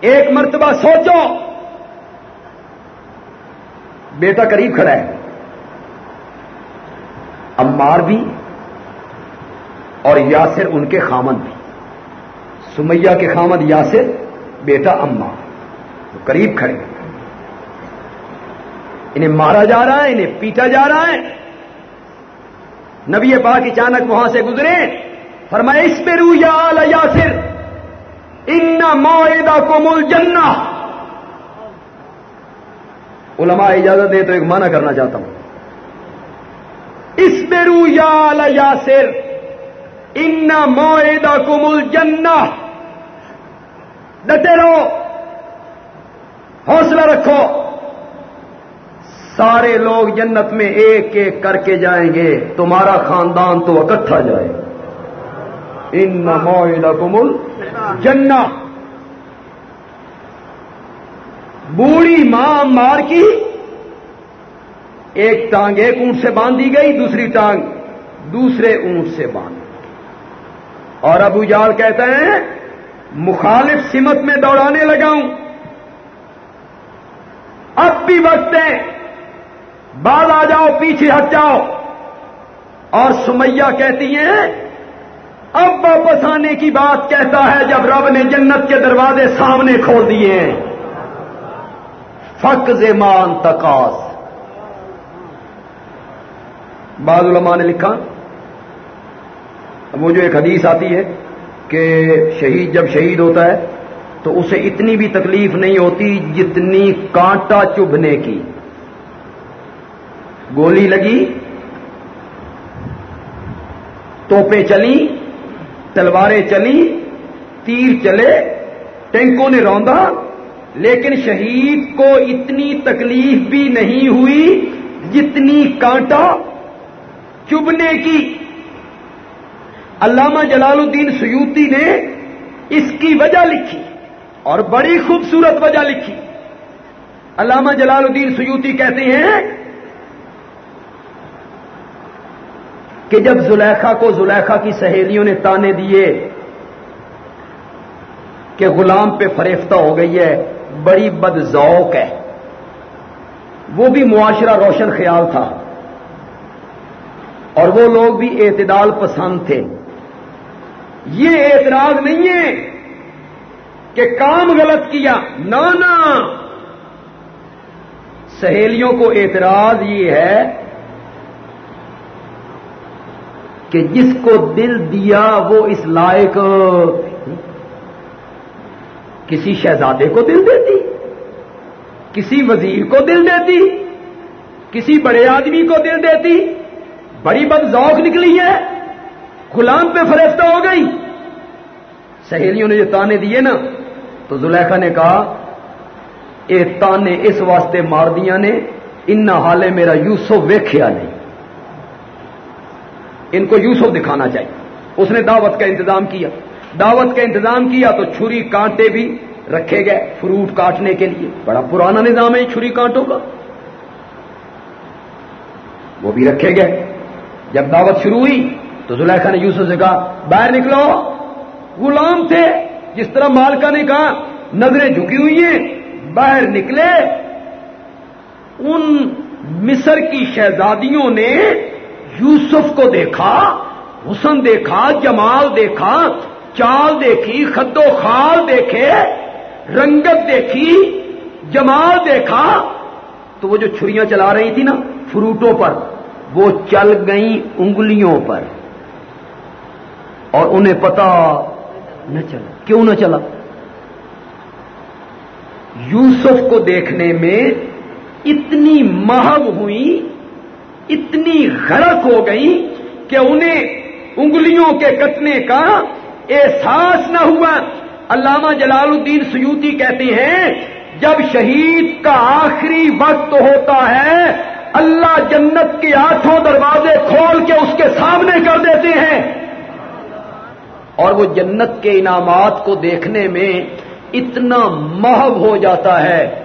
Speaker 2: ایک مرتبہ سوچو، بیٹا قریب کھڑا ہے۔ امار بھی اور یاسر ان کے خامد بھی۔ سمیا کے خامد یاسر، بیٹا امار وہ قریب کھڑے انہیں مارا جا رہا ہے، انہیں پیٹا جا رہا ہے۔ نبی پاک اچانک وہاں سے گزرے۔ فرمایا، اس پہ رو یا یاسر، ان معاہدہ کو مل جنا علماء اجازت دے تو ایک معنی کرنا چاہتا ہوں۔ اس پہ رو یا یاسر، ان معاہدہ کو مل جنا ڈٹے رہو، حوصلہ رکھو۔ سارے لوگ جنت میں ایک ایک کر کے جائیں گے، تمہارا خاندان تو اکٹھا جائے۔ گا ان مل جنا بوڑھی ماں مار کی، ایک ٹانگ ایک اونٹ سے باندھ دی گئی، دوسری ٹانگ دوسرے اونٹ سے باندھ اور ابو جال کہتے ہیں مخالف سمت میں دوڑانے لگا ہوں۔ اب بھی وقت ہے، بال آ جاؤ، پیچھے ہٹ جاؤ۔ اور سمیا کہتی ہیں اب واپس آنے کی بات کہتا ہے جب رب نے جنت کے دروازے سامنے کھول دیے۔ ہیں فق زمان تقاس بعض علماء نے لکھا وہ جو ایک حدیث آتی ہے کہ شہید جب شہید ہوتا ہے تو اسے اتنی بھی تکلیف نہیں ہوتی جتنی کانٹا چبھنے کی۔ گولی لگی توپیں چلی تلواریں چلی تیر چلے، ٹینکوں نے روندا، لیکن شہید کو اتنی تکلیف بھی نہیں ہوئی جتنی کانٹا چبنے کی۔ علامہ جلال الدین سیوتی نے اس کی وجہ لکھی اور بڑی خوبصورت وجہ لکھی۔ علامہ جلال الدین سیوتی کہتے ہیں کہ جب زلیخا کو زلیخا کی سہیلیوں نے تانے دیے کہ غلام پہ فریفتہ ہو گئی ہے، بڑی بد ذوق ہے۔ وہ بھی معاشرہ روشن خیال تھا۔ اور وہ لوگ بھی اعتدال پسند تھے۔ یہ اعتراض نہیں ہے کہ کام غلط کیا۔ نانا سہیلیوں کو اعتراض یہ ہے کہ جس کو دل دیا وہ اس لائق، کسی شہزادے کو دل دیتی، کسی وزیر کو دل دیتی، کسی بڑے آدمی کو دل دیتی، بڑی بد ذوق نکلی ہے، غلام پہ فریفتہ ہو گئی۔ سہیلیوں نے جو تانے دیے نا، تو زلیخا نے کہا، اے تانے اس واسطے مار دیا نے ان حالے میرا یوسف ویکھیا نہیں۔ ان کو یوسف دکھانا چاہیے۔ اس نے دعوت کا انتظام کیا۔ دعوت کا انتظام کیا تو چھری کانٹے بھی رکھے گئے فروٹ کاٹنے کے لیے۔ بڑا پرانا نظام ہے چھری کانٹوں کا۔ وہ بھی رکھے گئے۔ جب دعوت شروع ہوئی تو زلیخا نے یوسف سے کہا، باہر نکلو۔ غلام تھے۔ جس طرح مالکا نے کہا، نظریں جھکی ہوئی ہیں۔ باہر نکلے۔ ان مصر کی شہزادیوں نے یوسف کو دیکھا، حسن دیکھا، جمال دیکھا، چال دیکھی، خد و خال دیکھے، رنگت دیکھی، جمال دیکھا، تو وہ جو چھریاں چلا رہی تھی نا، فروٹوں پر، وہ چل گئیں انگلیوں پر۔ اور انہیں پتا نہ چلا۔ کیوں نہ چلا؟ یوسف کو دیکھنے میں اتنی مہب ہوئی اتنی غرق ہو گئی کہ انہیں انگلیوں کے کٹنے کا احساس نہ ہوا۔ علامہ جلال الدین سیوتی کہتے ہیں، جب شہید کا آخری وقت ہوتا ہے، اللہ جنت کے آٹھوں دروازے کھول کے اس کے سامنے کر دیتے ہیں۔ اور وہ جنت کے انعامات کو دیکھنے میں اتنا محب ہو جاتا ہے۔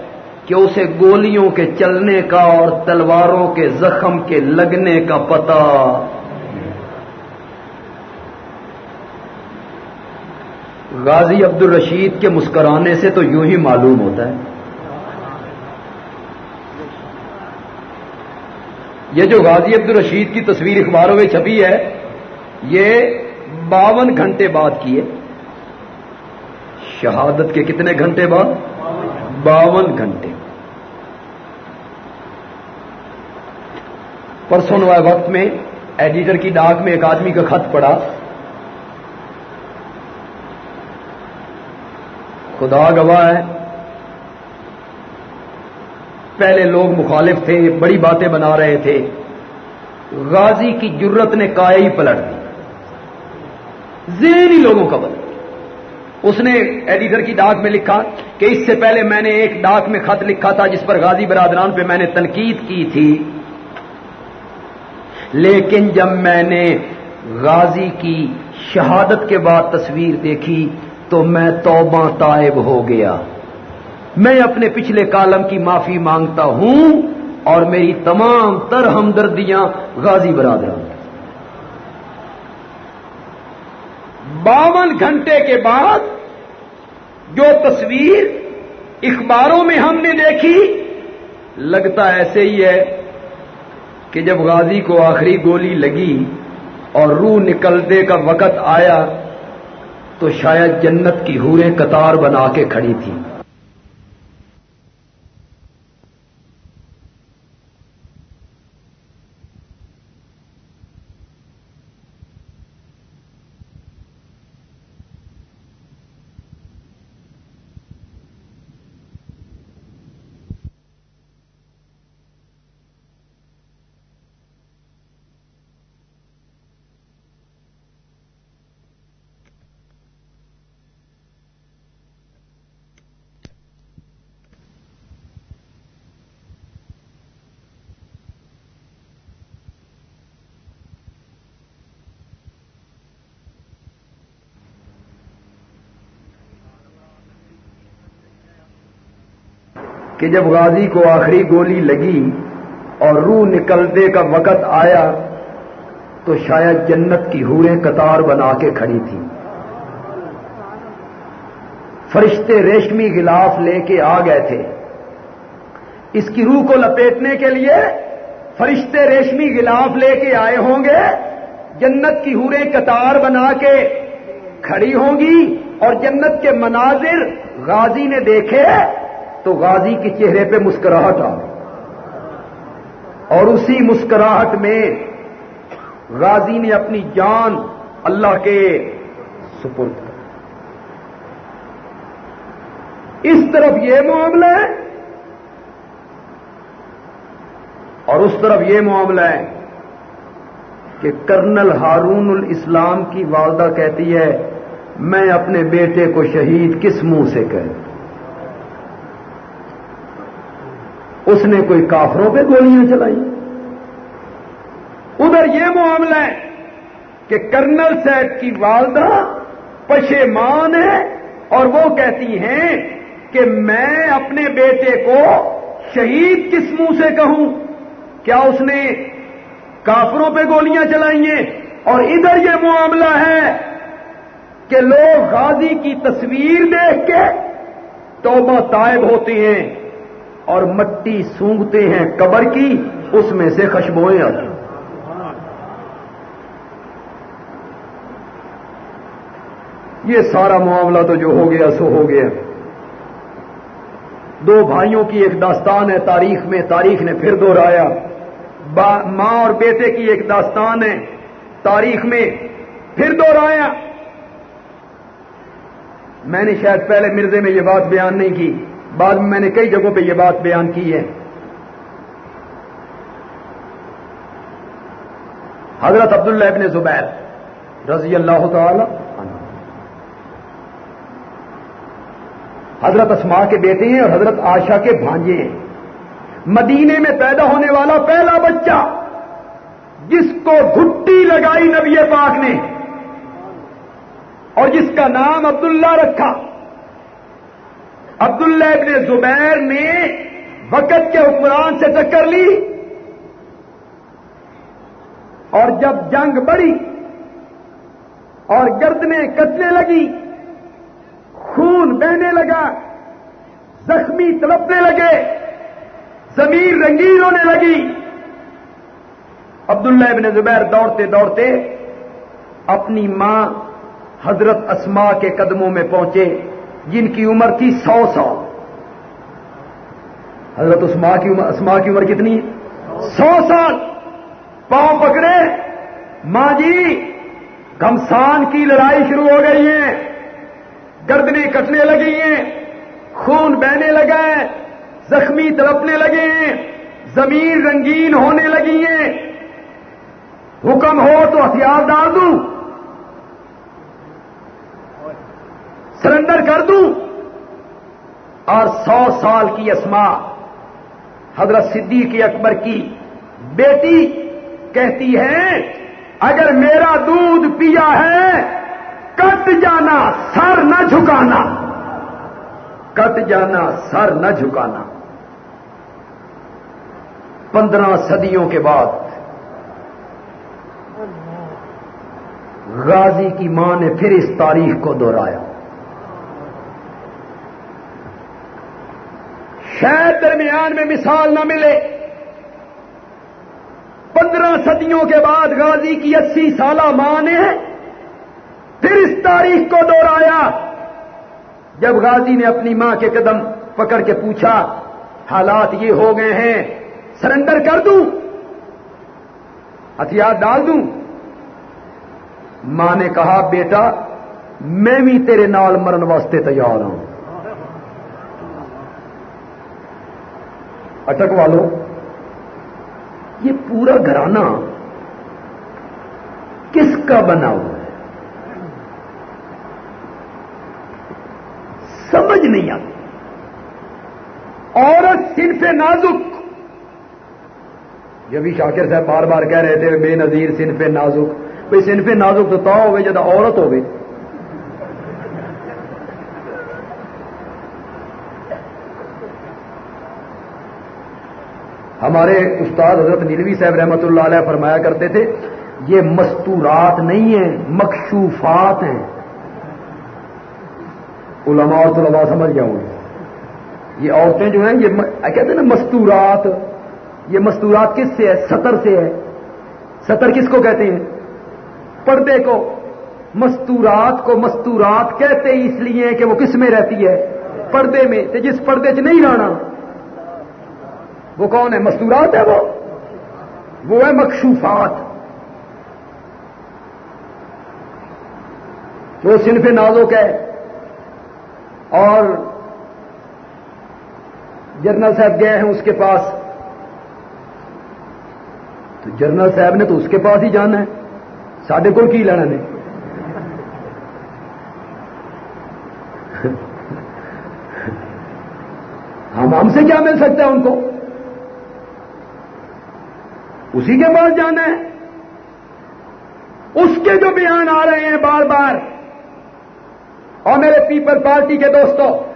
Speaker 2: کہ اسے گولیوں کے چلنے کا اور تلواروں کے زخم کے لگنے کا پتا غازی عبد الرشید کے مسکرانے سے تو یوں ہی معلوم ہوتا ہے۔ یہ جو غازی عبد الرشید کی تصویر اخباروں میں چھپی ہے، یہ باون گھنٹے بعد کی ہے۔ شہادت کے کتنے گھنٹے بعد؟ باون گھنٹے۔ پرسوں نوائے وقت میں ایڈیٹر کی ڈاک میں ایک آدمی کا خط پڑا۔ خدا گواہ ہے۔ پہلے لوگ مخالف تھے، بڑی باتیں بنا رہے تھے۔ غازی کی جرت نے کایا ہی پلٹ دی۔ ذہنی لوگوں کا بدل۔ اس نے ایڈیٹر کی ڈاک میں لکھا کہ اس سے پہلے میں نے ایک ڈاک میں خط لکھا تھا جس پر غازی برادران پہ میں نے تنقید کی تھی۔ لیکن جب میں نے غازی کی شہادت کے بعد تصویر دیکھی تو میں توبہ طائب ہو گیا۔ میں اپنے پچھلے کالم کی معافی مانگتا ہوں اور میری تمام تر ہمدردیاں غازی برادران۔ باون گھنٹے کے بعد جو تصویر اخباروں میں ہم نے دیکھی، لگتا ایسے ہی ہے کہ جب غازی کو آخری گولی لگی اور روح نکلنے کا وقت آیا تو شاید جنت کی ہورے قطار بنا کے کھڑی تھی کہ جب غازی کو آخری گولی لگی اور روح نکلنے کا وقت آیا تو شاید جنت کی ہوریں قطار بنا کے کھڑی تھی۔ فرشتے ریشمی غلاف لے کے آ گئے تھے۔ اس کی روح کو لپیٹنے کے لیے فرشتے ریشمی غلاف لے کے آئے ہوں گے۔ جنت کی ہوریں قطار بنا کے کھڑی ہوں گی اور جنت کے مناظر غازی نے دیکھے۔ تو غازی کے چہرے پہ مسکراہٹ آ اور اسی مسکراہٹ میں غازی نے اپنی جان اللہ کے سپرد کر اس طرف یہ معاملہ ہے اور اس طرف یہ معاملہ ہے کہ کرنل ہارون الاسلام کی والدہ کہتی ہے، میں اپنے بیٹے کو شہید کس منہ سے کہ اس نے کوئی کافروں پہ گولیاں چلائی ادھر یہ معاملہ ہے کہ کرنل سیٹ کی والدہ پشیمان ہے اور وہ کہتی ہیں کہ میں اپنے بیٹے کو شہید کس منہ سے کہوں؟ کیا اس نے کافروں پہ گولیاں چلائی ہیں اور ادھر یہ معاملہ ہے کہ لوگ غازی کی تصویر دیکھ کے توبہ طائب ہوتے ہیں۔ اور مٹی سونگتے ہیں قبر کی، اس میں سے خشبوئیں آتی یہ سارا معاملہ تو جو ہو گیا، سو ہو گیا۔ دو بھائیوں کی ایک داستان ہے، تاریخ میں تاریخ نے پھر دوہرایا ماں اور بیٹے کی ایک داستان ہے، تاریخ میں پھر دوہرایا میں نے شاید پہلے مرزے میں یہ بات بیان نہیں کی۔ بعد میں میں نے کئی جگہوں پہ یہ بات بیان کی ہے۔ حضرت عبداللہ ابن زبیر رضی اللہ تعالی حضرت اسما کے بیٹے ہیں اور حضرت آشا کے بھانجے ہیں۔ مدینے میں پیدا ہونے والا پہلا بچہ جس کو گھٹی لگائی نبی پاک نے اور جس کا نام عبداللہ رکھا۔ عبداللہ ابن زبیر نے وقت کے حکمران سے ٹکر لی اور جب جنگ بڑھی اور گردنیں کٹنے لگی خون بہنے لگا، زخمی تڑپنے لگے، زمین رنگین ہونے لگی۔ عبداللہ ابن زبیر دوڑتے دوڑتے اپنی ماں حضرت اسما کے قدموں میں پہنچے۔ جن کی عمر تھی سو سال حضرت اسما کی عمر اسما کی عمر کتنی؟ سو سال۔ پاؤں پکڑے۔ ماں جی گمسان کی لڑائی شروع ہو گئی ہے گردنیں کٹنے لگی ہیں۔ خون بہنے لگا ہے۔ زخمی تڑپنے لگے ہیں۔ زمین رنگین ہونے لگی ہیں۔ حکم ہو تو ہتھیار ڈال دوں۔ سرنڈر کر دوں اور سو سال کی اسما حضرت صدیق اکبر کی بیٹی کہتی ہے، اگر میرا دودھ پیا ہے، کٹ جانا، سر نہ جھکانا۔ کٹ جانا، سر نہ جھکانا۔ پندرہ صدیوں کے بعد غازی کی ماں نے پھر اس تاریخ کو دوہرایا شاید درمیان میں مثال نہ ملے۔ پندرہ صدیوں کے بعد غازی کی اسی سالہ ماں نے پھر اس تاریخ کو دوہرایا۔ جب غازی نے اپنی ماں کے قدم پکڑ کے پوچھا، حالات یہ ہو گئے ہیں سرنڈر کر دوں؟ ہتھیار ڈال دوں؟ ماں نے کہا، بیٹا، میں بھی تیرے نال مرن واسطے تیار ہوں۔ اٹک والو یہ پورا گھرانہ کس کا بنا ہوا ہے؟ سمجھ نہیں آتی۔ عورت صنف نازک۔ یہ بھی شاکر صاحب بار بار کہہ رہے تھے، بے نظیر صنف نازک۔ بھائی صنف نازک تو تا ہوئے جب عورت ہوگی ہمارے استاد حضرت نیلوی صاحب رحمۃ اللہ علیہ فرمایا کرتے تھے، یہ مستورات نہیں ہیں، مکشوفات ہیں۔ علماء اور طلباء سمجھ گیا ہوں یہ عورتیں جو ہیں، یہ کہتے ہیں نا، مستورات۔ یہ مستورات کس سے ہے؟ سطر سے ہے۔ سطر کس کو کہتے ہیں؟ پردے کو۔ مستورات کو مستورات کہتے ہی اس لیے کہ وہ کس میں رہتی ہے۔ پردے میں جس پردے چ نہیں رہنا وہ کون ہے؟ مستورات ہے وہ۔ وہ ہے مکشوفات۔ وہ صنف نازک ہے۔ اور جنرل صاحب گئے ہیں اس کے پاس۔ تو جنرل صاحب نے تو اس کے پاس ہی جانا ہے۔ سڈے کو کی لینا نے ہم ہم سے کیا مل سکتا ہے ان کو؟ اسی کے پاس جانا ہے۔ اس کے جو بیان آ رہے ہیں بار بار۔ اور میرے پیپل پارٹی کے دوستوں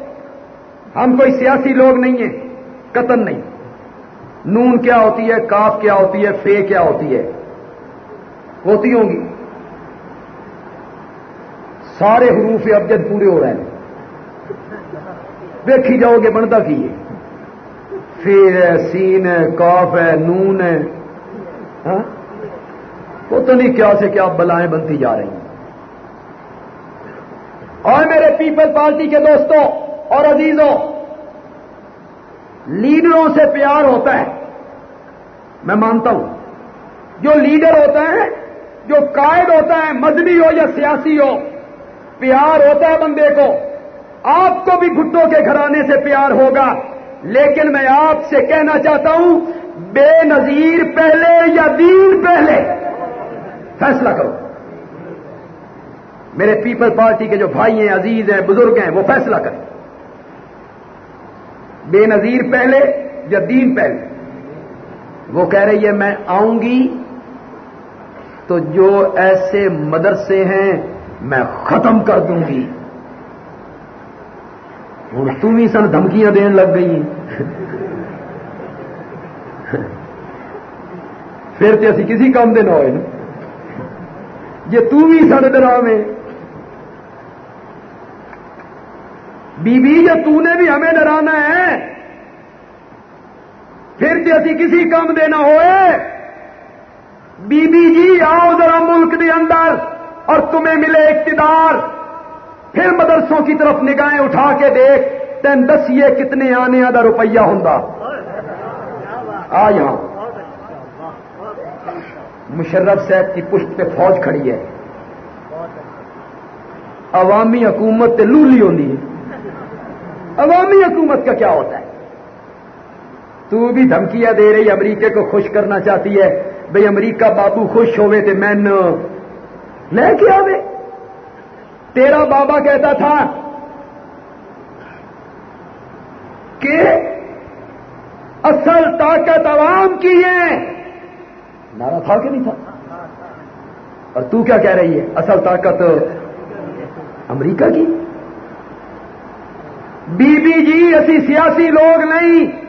Speaker 2: ہم کوئی سیاسی لوگ نہیں ہیں قتل نہیں۔ نون کیا ہوتی ہے، کاف کیا ہوتی ہے، فے کیا ہوتی ہے؟ ہوتی ہوں گی۔ سارے حروف ابجد پورے ہو رہے ہیں۔ دیکھی جاؤ گے، بنتا کی ہے؟ فیر ہے، سین ہے، کاف ہے، نون ہے۔ ہاں؟ نہیں کیا سے کیا بلائیں بنتی جا رہی ہیں۔ اور میرے پیپل پارٹی کے دوستوں اور عزیزوں، لیڈروں سے پیار ہوتا ہے۔ میں مانتا ہوں، جو لیڈر ہوتا ہے، جو قائد ہوتا ہے، مذہبی ہو یا سیاسی ہو، پیار ہوتا ہے بندے کو۔ آپ کو بھی گھٹوں کے گھرانے سے پیار ہوگا، لیکن میں آپ سے کہنا چاہتا ہوں بے نظیر پہلے یا دین پہلے؟ فیصلہ کرو۔ میرے پیپل پارٹی کے جو بھائی ہیں، عزیز ہیں، بزرگ ہیں، وہ فیصلہ کریں۔ بے نظیر پہلے یا دین پہلے؟ وہ کہہ رہی ہے، میں آؤں گی تو جو ایسے مدرسے ہیں، میں ختم کر دوں گی۔ ہوں تم ہی سن دھمکیاں دین لگ گئی پھر تو اسی کسی کام دے نہ ہوئے یہ تم ہی سن ڈرامے بی بی یہ تو نے بھی ہمیں ڈرانا ہے۔ پھر تو اسی کسی کام دے نہ ہوئے۔ بی بی جی آؤ ذرا ملک کے اندر اور تمہیں ملے اقتدار۔ پھر مدرسوں کی طرف نگاہیں اٹھا کے دیکھ۔ تین دسیے کتنے آنے آدھا روپیہ ہوں آ یہاں۔ مشرف صاحب کی پشت پہ فوج کھڑی ہے۔ عوامی حکومت لولی ہوتی ہے۔ عوامی حکومت کا کیا ہوتا ہے؟ تو بھی دھمکیاں دے رہی امریکہ کو خوش کرنا چاہتی ہے۔ بھئی امریکہ بابو خوش ہوئے تھے میں لے کے آوے۔ تیرا بابا کہتا تھا کہ اصل طاقت عوام کی ہے۔ نارا تھا کہ نہیں تھا؟ اور تو کیا کہہ رہی ہے؟ اصل طاقت امریکہ کی۔ بی بی جی اسی سیاسی لوگ نہیں۔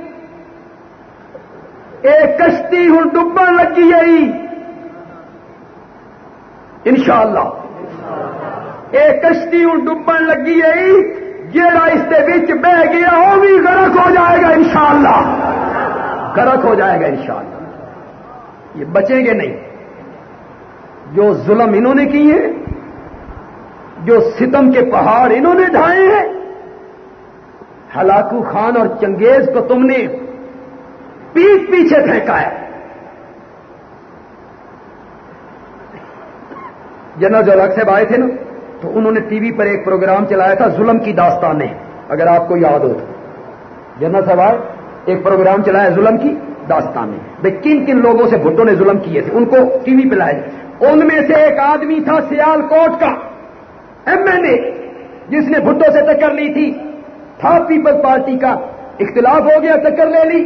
Speaker 2: ایک کشتی ہوں ڈبن لگی آئی۔ انشاءاللہ۔ ایک کشتی ہوں ڈبن لگی آئی، جیڑا اس کے بہ گیا وہ بھی گرک ہو جائے گا انشاءاللہ۔ گرک ہو جائے گا انشاءاللہ۔ یہ بچیں گے نہیں۔ جو ظلم انہوں نے کی ہیں جو ستم کے پہاڑ انہوں نے ڈھائے ہیں، ہلاکو خان اور چنگیز کو تم نے پیٹ پیچھے پھینکا ہے۔ جنرل جو الگ سے آئے تھے نا، تو انہوں نے ٹی وی پر ایک پروگرام چلایا تھا، ظلم کی داستانیں، اگر آپ کو یاد ہو تو۔ جنرل صاحب آئے، ایک پروگرام چلایا ظلم کی۔ داستانیں بھائی کن کن لوگوں سے بھٹو نے ظلم کیے تھے؟ ان کو ٹی وی پہ لائے ان میں سے ایک آدمی تھا سیال کوٹ کا۔ M N A. جس نے بھٹو سے ٹکر لی تھی۔ تھا پیپل پارٹی کا۔ اختلاف ہو گیا، ٹکر لے لی۔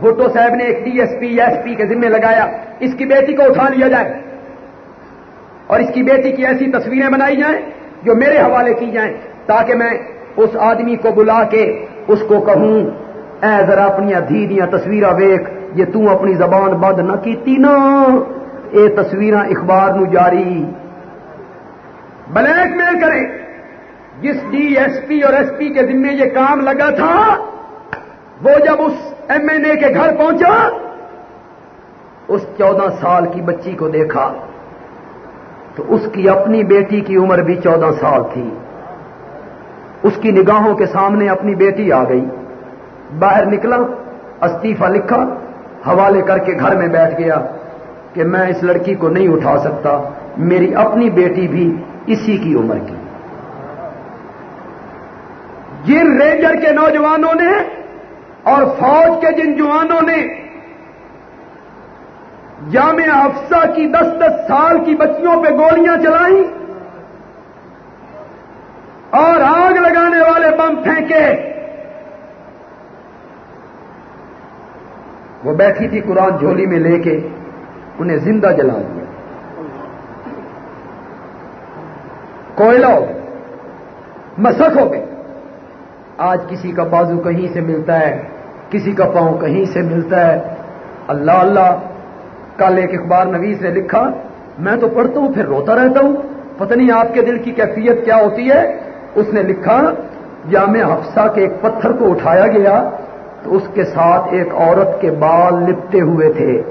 Speaker 2: بھٹو صاحب نے ایک D S P S P کے ذمہ لگایا۔ اس کی بیٹی کو اٹھا لیا جائے۔ اور اس کی بیٹی کی ایسی تصویریں بنائی جائیں جو میرے حوالے کی جائیں تاکہ میں اس آدمی کو بلا کے اس کو کہوں۔ اے ذرا اپنی دھی دیا تصویر ویخ یہ تو اپنی زبان بند نہ کیتی نا، اے تصویر اخبار نو جاری۔ بلیک میل کرے، جس ڈی ایس پی اور ایس پی کے ذمے یہ کام لگا تھا، وہ جب اس ایم این اے کے گھر پہنچا، اس چودہ سال کی بچی کو دیکھا، تو اس کی اپنی بیٹی کی عمر بھی چودہ سال تھی۔ اس کی نگاہوں کے سامنے اپنی بیٹی آ گئی۔ باہر نکلا استیفہ لکھا حوالے کر کے گھر میں بیٹھ گیا کہ میں اس لڑکی کو نہیں اٹھا سکتا، میری اپنی بیٹی بھی اسی کی عمر کی۔ جن رینجر کے نوجوانوں نے اور فوج کے جن جوانوں نے جامع افسا کی دس دس سال کی بچیوں پہ گولیاں چلائیں اور آگ لگانے والے بم پھینکے وہ بیٹھی تھی قرآن جھولی میں لے کے، انہیں زندہ جلا دیا۔ کوئلہ ہو مسخ ہو گئے۔ آج کسی کا بازو کہیں سے ملتا ہے، کسی کا پاؤں کہیں سے ملتا ہے۔ اللہ اللہ، کل ایک اخبار نویز نے لکھا، میں تو پڑھتا ہوں، پھر روتا رہتا ہوں۔ پتہ نہیں آپ کے دل کی کیفیت کیا ہوتی ہے۔ اس نے لکھا جامع حفصہ کے ایک پتھر کو اٹھایا گیا تو اس کے ساتھ ایک عورت کے بال لپٹے ہوئے تھے۔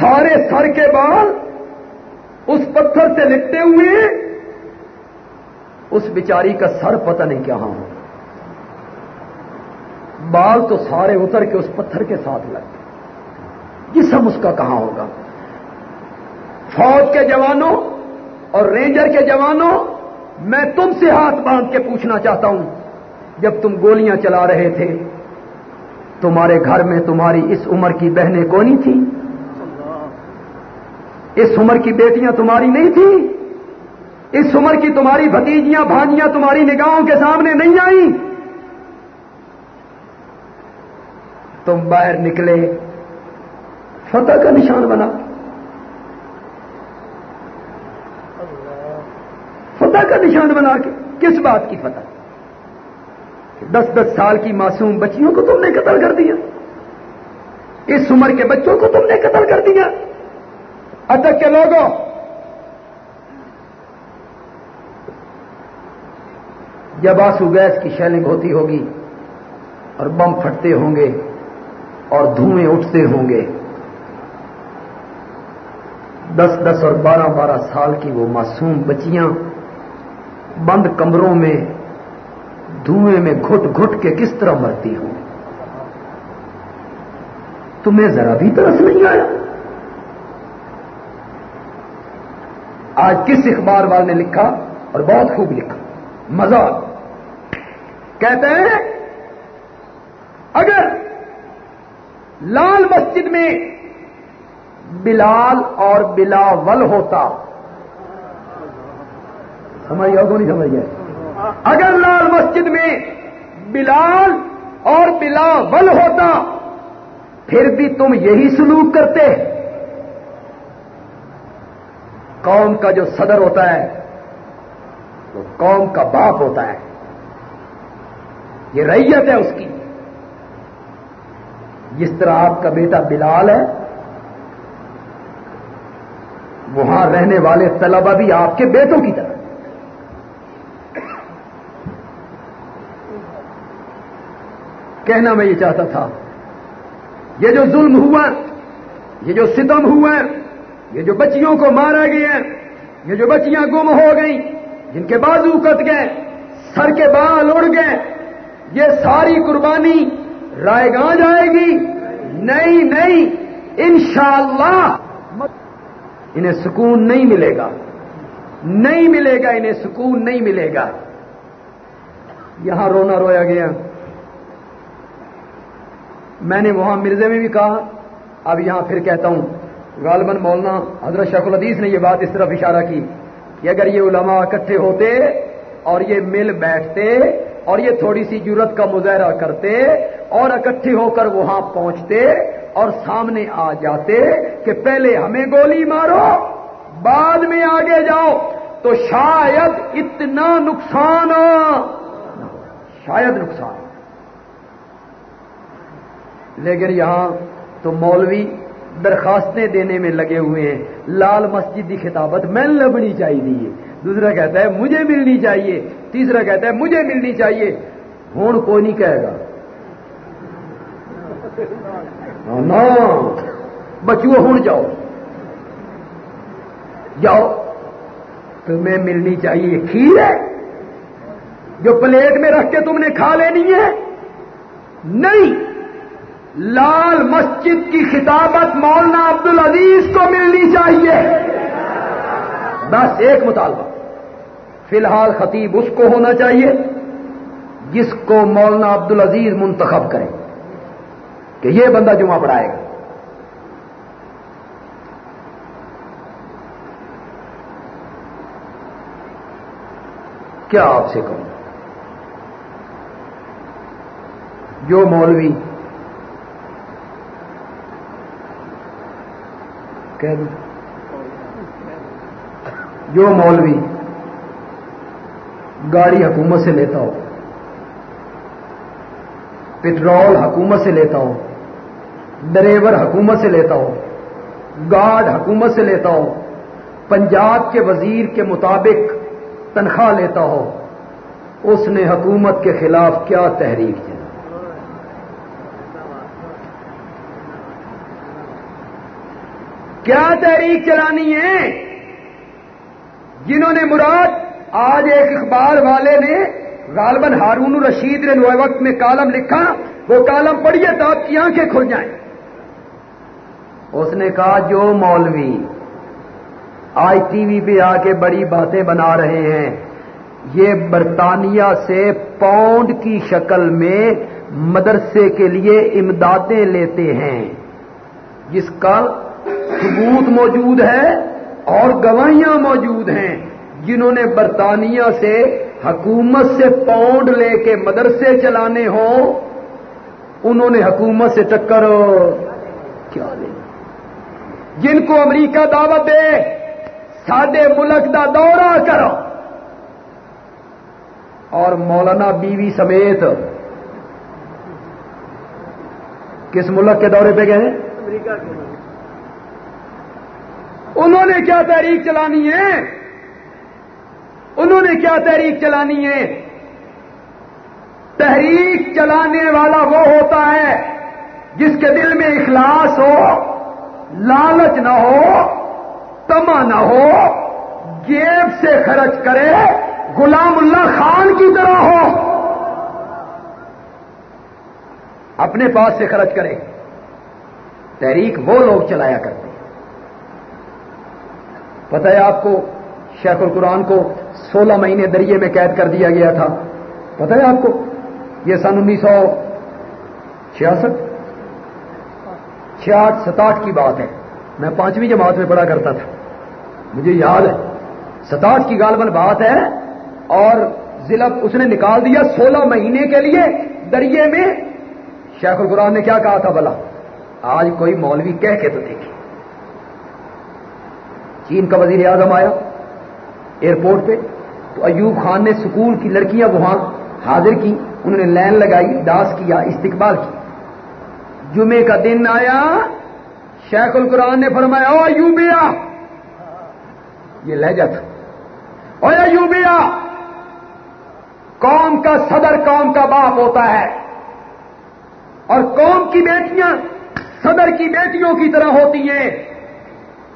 Speaker 2: سارے سر کے بال اس پتھر سے لپٹے ہوئے۔ اس بیچاری کا سر پتہ نہیں کیا ہو بال تو سارے اتر کے اس پتھر کے ساتھ لگ جسم اس کا کہاں ہوگا؟ فوج کے جوانوں اور رینجر کے جوانوں، میں تم سے ہاتھ باندھ کے پوچھنا چاہتا ہوں جب تم گولیاں چلا رہے تھے، تمہارے گھر میں تمہاری اس عمر کی بہنیں کونی تھیں؟ اس عمر کی بیٹیاں تمہاری نہیں تھیں؟ اس عمر کی تمہاری بھتیجیاں بھانجیاں تمہاری نگاہوں کے سامنے نہیں آئیں؟ تم باہر نکلے، فتح کا نشان بنا۔ فتح کا نشان بنا کے کس بات کی فتح؟ دس دس سال کی معصوم بچیوں کو تم نے قتل کر دیا۔ اس عمر کے بچوں کو تم نے قتل کر دیا۔ اتک کے لوگوں، جب آسو گیس کی شیلنگ ہوتی ہوگی اور بم پھٹتے ہوں گے اور دھوئیں اٹھتے ہوں گے، دس دس اور بارہ بارہ سال کی وہ معصوم بچیاں بند کمروں میں دھوئیں میں گھٹ گھٹ کے کس طرح مرتی ہوں؟ تمہیں ذرا بھی ترس نہیں آیا؟ آج کس اخبار وال نے لکھا اور بہت خوب لکھا؟ مزہ کہتے ہیں، اگر لال مسجد میں بلال اور بلاول ہوتا۔ سمجھ گیا تو نہیں سمجھ گیا اگر لال مسجد میں بلال اور بلاول ہوتا، پھر بھی تم یہی سلوک کرتے۔ قوم کا جو صدر ہوتا ہے، وہ قوم کا باپ ہوتا ہے۔ یہ ریت ہے اس کی۔ جس طرح آپ کا بیٹا بلال ہے، وہاں رہنے والے طلبہ بھی آپ کے بیٹوں کی طرح۔ کہنا میں یہ چاہتا تھا۔ یہ جو ظلم ہوا، یہ جو ستم ہوا، یہ جو بچیوں کو مارا گیا، یہ جو بچیاں گم ہو گئیں، جن کے بازو کٹ گئے، سر کے بال اڑ گئے، یہ ساری قربانی رائے گاہ جائے گی۔ نہیں نہیں، انشاءاللہ۔ انہیں سکون نہیں ملے گا۔ نہیں ملے گا، انہیں سکون نہیں ملے گا۔ یہاں رونا رویا گیا۔ میں نے وہاں مرزے میں بھی کہا، اب یہاں پھر کہتا ہوں، غالباً مولانا حضرت شیخ الحدیث نے یہ بات اس طرف اشارہ کی کہ اگر یہ علماء اکٹھے ہوتے اور یہ مل بیٹھتے اور یہ تھوڑی سی جرت کا مظاہرہ کرتے اور اکٹھے ہو کر وہاں پہنچتے اور سامنے آ جاتے کہ پہلے ہمیں گولی مارو، بعد میں آگے جاؤ، تو شاید اتنا نقصان شاید نقصان۔ لیکن یہاں تو مولوی درخواستیں دینے میں لگے ہوئے ہیں۔ لال مسجد کی خطابت میں لبنی چاہیے۔ دوسرا کہتا ہے، مجھے ملنی چاہیے۔ تیسرا کہتا ہے، مجھے ملنی چاہیے۔ ہوں کوئی نہیں کہے گا۔ ہاں، بچو ہوں جاؤ۔ جاؤ۔ تمہیں ملنی چاہیے کھیر ہے جو پلیٹ میں رکھ کے تم نے کھا لینی ہے۔ نہیں۔ لال مسجد کی خطابت مولانا عبد العزیز کو ملنی چاہیے۔ بس ایک مطالبہ۔ فی الحال خطیب اس کو ہونا چاہیے جس کو مولانا عبد العزیز منتخب کرے کہ یہ بندہ جمعہ پڑھائے گا۔ کیا آپ سے کہوں؟ جو مولوی کہہ دوں۔ جو مولوی گاڑی حکومت سے لیتا ہو پٹرول حکومت سے لیتا ہو، ڈرائیور حکومت سے لیتا ہو، گارڈ حکومت سے لیتا ہو، پنجاب کے وزیر کے مطابق تنخواہ لیتا ہو، اس نے حکومت کے خلاف کیا تحریک چلا کیا تحریک چلانی ہے؟ جنہوں نے مراد آج ایک اخبار والے نے غالباً ہارون رشید نے نوئے وقت میں کالم لکھا، وہ کالم پڑھیے تو آپ کی آنکھیں کھل جائیں۔ اس نے کہا، جو مولوی، آج ٹی وی پہ آ کے بڑی باتیں بنا رہے ہیں، یہ برطانیہ سے پاؤنڈ کی شکل میں مدرسے کے لیے امدادیں لیتے ہیں، جس کا ثبوت موجود ہے اور گواہیاں موجود ہیں جنہوں نے برطانیہ سے حکومت سے پاؤنڈ لے کے مدرسے چلانے ہوں۔ انہوں نے حکومت سے ٹکر۔ کیا لے؟ جن کو امریکہ دعوت دے سڈے ملک دا دورہ کرو۔ اور مولانا بیوی سمیت کس ملک کے دورے پہ گئے؟ امریکہ کے۔ انہوں نے کیا تحریک چلانی ہے؟ انہوں نے کیا تحریک چلانی ہے؟ تحریک چلانے والا وہ ہوتا ہے جس کے دل میں اخلاص ہو، لالچ نہ ہو تما نہ ہو، جیب سے خرچ کرے، غلام اللہ خان کی طرح ہو۔ اپنے پاس سے خرچ کرے۔ تحریک وہ لوگ چلایا کرتے ہیں۔ پتہ ہے آپ کو؟ شیخ القرآن کو سولہ مہینے دریا میں قید کر دیا گیا تھا۔ پتہ ہے آپ کو؟ یہ سن انیس سو چھیاسٹھ؟ چھیاٹھ ستاٹھ کی بات ہے۔ میں پانچویں جماعت میں پڑھا کرتا تھا۔ مجھے یاد ہے۔ ستاٹھ کی غالباً بات ہے اور ضلع اس نے نکال دیا سولہ مہینے کے لیے دریا میں۔ شیخ القرآن نے کیا کہا تھا؟ بلا آج کوئی مولوی کہہ کے تو دیکھے۔ چین کا وزیر اعظم آیا ایئرپورٹ پہ، تو ایوب خان نے سکول کی لڑکیاں وہاں حاضر کی، انہوں نے لین لگائی داس کیا، استقبال کی۔ جمعے کا دن آیا، شیخ القرآن نے فرمایا، او ایوبیا یہ لہجہ تھا۔ او ایوبیا قوم کا صدر، قوم کا باپ ہوتا ہے۔ اور قوم کی بیٹیاں صدر کی بیٹیوں کی طرح ہوتی ہیں۔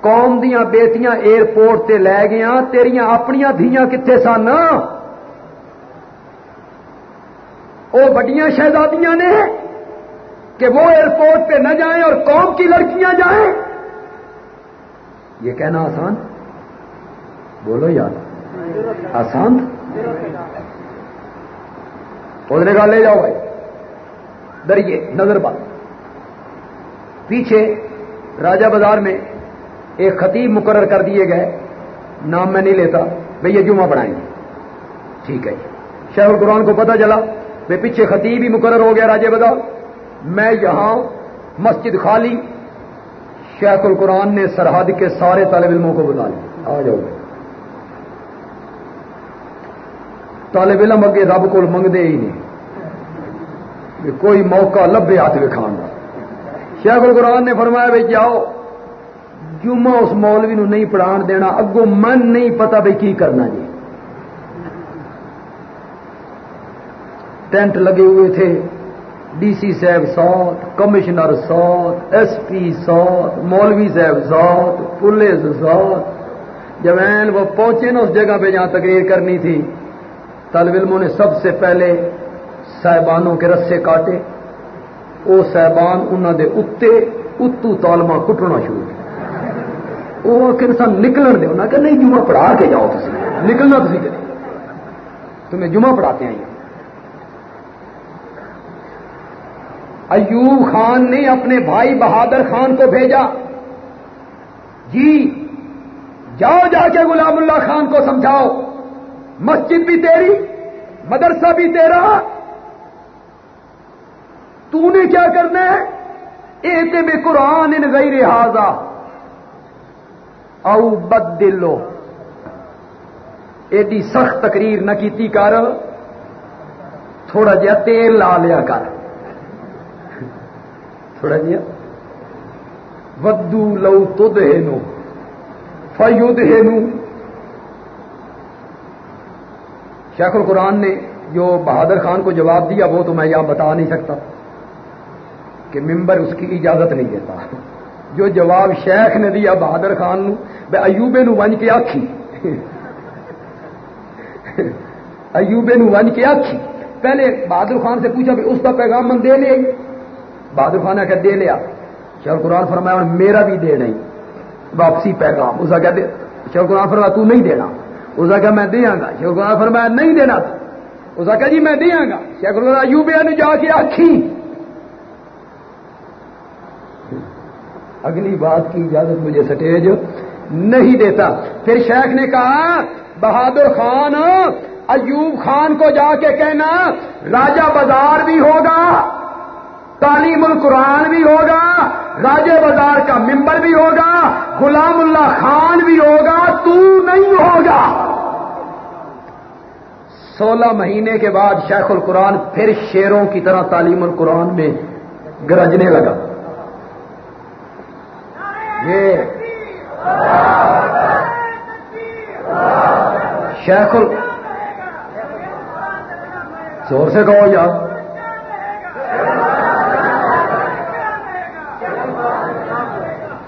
Speaker 2: قوم دیا بیٹیاں ایئرپورٹ سے لے گیا تیریاں اپنیا دھیاں کتنے سن؟ وہ بڑیاں شہزادیاں نے کہ وہ ایئرپورٹ پہ نہ جائیں اور قوم کی لڑکیاں جائیں۔ یہ کہنا آسان؟ بولو یار، آسان؟ ادھر کا لے جاؤ بھائی درئیے نظر بات۔ پیچھے راجہ بازار میں ایک خطیب مقرر کر دیے گئے۔ نام میں نہیں لیتا۔ بھئی یہ جمعہ پڑھائیں۔ گے ٹھیک ہے جی۔ شہر القرآن کو پتہ چلا۔ میں پیچھے خطیب ہی مقرر ہو گیا راجہ بازار میں یہاں مسجد خالی۔ شیخ القرآن نے سرحد کے سارے طالب علموں کو بلا لیا۔ آ جاؤ۔ طالب علم اگے رب کو منگ دے ہی نہیں۔ کوئی موقع لبے ہاتھ دکھان شیخ القرآن نے فرمایا بھائی جاؤ۔ جمعہ اس مولوی نو نہیں پڑھان دینا اگو من نہیں پتا بھائی کی کرنا جی۔ ٹینٹ لگے ہوئے تھے، ڈی سی صاحب سات کمشنر سات ایس پی سات مولوی صاحب سات پولیس سات جوین وہ پہنچے نا اس جگہ پہ جہاں تقریر کرنی تھی، طالب علموں نے سب سے پہلے صاحبانوں کے رسے کاٹے۔ وہ صاحبان انہوں دے اتے، اتو تالما کٹنا شروع کیا وہ کہ سن نکلن دے انہیں کہ نہیں جمعہ پڑھا کے جاؤ تھی نکلنا تھی کہ تمہیں جمعہ پڑھاتے ہیں ایوب خان نے اپنے بھائی بہادر خان کو بھیجا جی جاؤ جا کے غلام اللہ خان کو سمجھاؤ مسجد بھی تیری مدرسہ بھی تیرا تو نے کیا کرنا ہے ایک میں قرآن ان غیر حاضا او بد دلو ایڈی سخت تقریر نہ کیتی کر، تھوڑا جہا تیل لا لیا کر۔ تھوڑا جہا۔ ودو لو تد نو فیود نو شیخ القرآن نے جو بہادر خان کو جواب دیا، وہ تو میں یہاں بتا نہیں سکتا کہ ممبر اس کی اجازت نہیں دیتا۔ جو جواب شیخ نے دیا بہادر خان نو بے ایوبے نو ون کے آخی ایوبے نو ون کے آخی پہلے بہادر خان سے پوچھا بھی اس کا پیغام من دے لیا بہادر خان نے دے لیا۔ شیخ قرآن فرمایا میرا بھی دے نہیں۔ واپسی پیغام۔ اس کا شیخ قرآن فرمایا تو نہیں دینا۔ اس کا میں دیا گا شیخ قرآن فرمایا نہیں دینا۔ اس کا جی میں دیا گا شیخ قرآن ایوبے نے جا کے آخی اگلی بات کی اجازت مجھے سٹیج۔ نہیں دیتا۔ پھر شیخ نے کہا، بہادر خان، ایوب خان کو جا کے کہنا، راجہ بازار بھی ہوگا، تعلیم القرآن بھی ہوگا راجے بازار کا ممبر بھی ہوگا، غلام اللہ خان بھی ہوگا، تو نہیں ہوگا۔ سولہ مہینے کے بعد شیخ القرآن پھر شیروں کی طرح تعلیم القرآن میں گرجنے لگا۔ یہ شیخ ال... زور سے کہو یار۔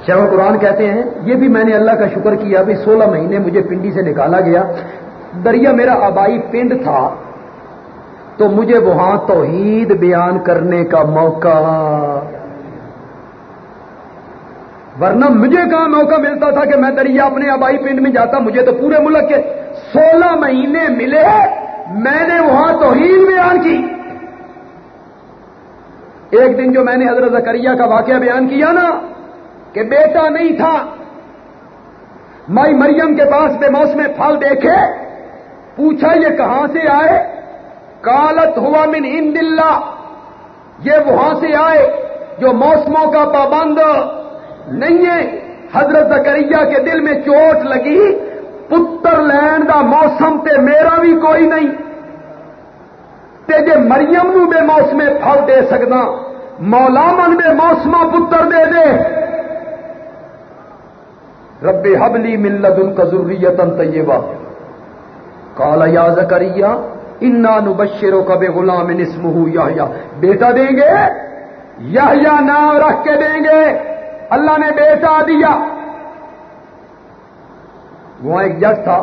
Speaker 2: شیخ قرآن کہتے ہیں، یہ بھی میں نے اللہ کا شکر کیا بھی سولہ مہینے مجھے پنڈی سے نکالا گیا۔ دریا میرا آبائی پنڈ تھا، تو مجھے وہاں توحید بیان کرنے کا موقع۔ ورنہ مجھے کہاں موقع ملتا تھا کہ میں دریا اپنے آبائی پنڈ میں جاتا، مجھے تو پورے ملک کے سولہ مہینے ملے میں نے وہاں توحید بیان کی۔ ایک دن جو میں نے حضرت زکریہ کا واقعہ بیان کیا نا، کہ بیٹا نہیں تھا۔ مائی مریم کے پاس بے موسم پھل دیکھے، پوچھا یہ کہاں سے آئے؟ کالت ہوا من ان دلہ یہ وہاں سے آئے جو موسموں کا پابند نہیں ہے۔ حضرت زکریہ کے دل میں چوٹ لگی۔ پتر لین دا موسم تے میرا بھی کوئی نہیں۔ تے جے مریم نو بے موسم پھل دے سکنا۔ مولا من بے موسما پتر دے دے۔ رب حبلی ملت ان کا ضروریتن طیبہ۔ کالا یا زکریہ انا نبشروں کا بے غلام نسم یا بیٹا دیں گے؟ یا نام رکھ کے دیں گے۔ اللہ نے بیٹا دیا۔ وہاں ایک جج تھا،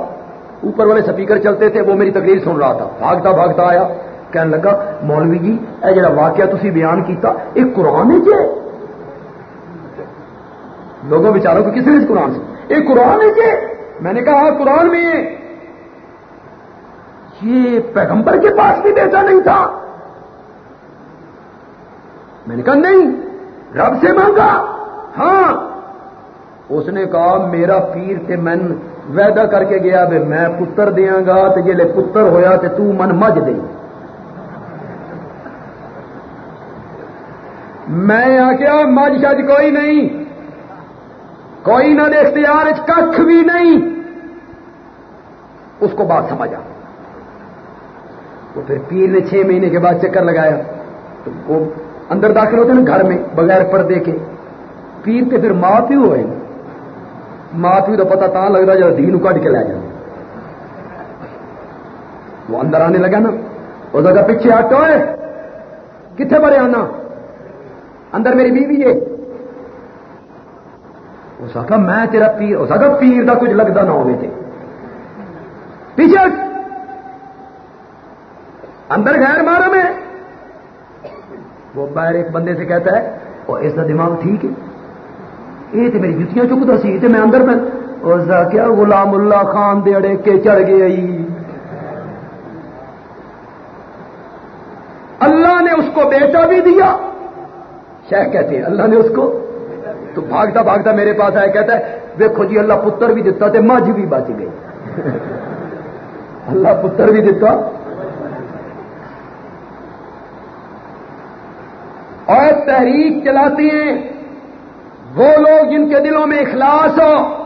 Speaker 2: اوپر والے سپیکر چلتے تھے، وہ میری تقریر سن رہا تھا۔ بھاگتا بھاگتا آیا، کہنے لگا، مولوی جی اے جڑا واقعہ تھی بیان کیتا ایک قرآن ہے جی لوگوں بچاروں کو کسی نے اس قرآن سے؟ ایک قرآن ہے جی میں نے کہا ہاں، قرآن میں یہ پیغمبر کے پاس بھی بیٹا نہیں تھا۔ میں نے کہا، نہیں، رب سے مانگا۔ ہاں اس نے کہا، میرا پیر تے من ویدا کر کے گیا بے میں پتر دیاں گا تے جلے پتر ہویا تے تو من مجھ دیں میں آ کیا مجھ شج کوئی نہیں۔ کوئی نہ اختیار کھ بھی نہیں۔ اس کو بات سمجھا تو پھر پیر نے چھ مہینے کے بعد چکر لگایا۔ تو وہ اندر داخل ہوتے ہیں نا گھر میں، بغیر پردے کے۔ پیر تے پھر ماں پیو ہوئے۔ ماں پیو تو پتا تا لگتا جب دھی کٹ کے لے جائے وہ اندر آنے لگا نا۔ وہ جگہ پیچھے ہٹو ہے کتنے بڑے آنا؟ اندر میری بیوی ہے۔ اس آخا میں تیرا پیر اس آخا پیر کا کچھ لگتا نہ ہوئے تھے پیچھے اندر غیر مارا میں وہ باہر ایک بندے سے کہتا ہے اور اس کا دماغ ٹھیک ہے؟ یہ تو میری جتیاں چکتا سی تو میں اندر میں اس کیا غلام اللہ خان دے اڑے کے چڑھ گئے اللہ نے اس کو بیٹا بھی دیا۔ شہ کہتے ہیں، اللہ نے اس کو۔ تو بھاگتا بھاگتا میرے پاس آیا، کہتا ہے دیکھو جی اللہ پتر بھی دیتا تو مجھ بھی بچ گئی۔ اللہ پتر بھی دیتا اور تحریک چلاتے ہیں۔ وہ لوگ جن کے دلوں میں اخلاص ہو،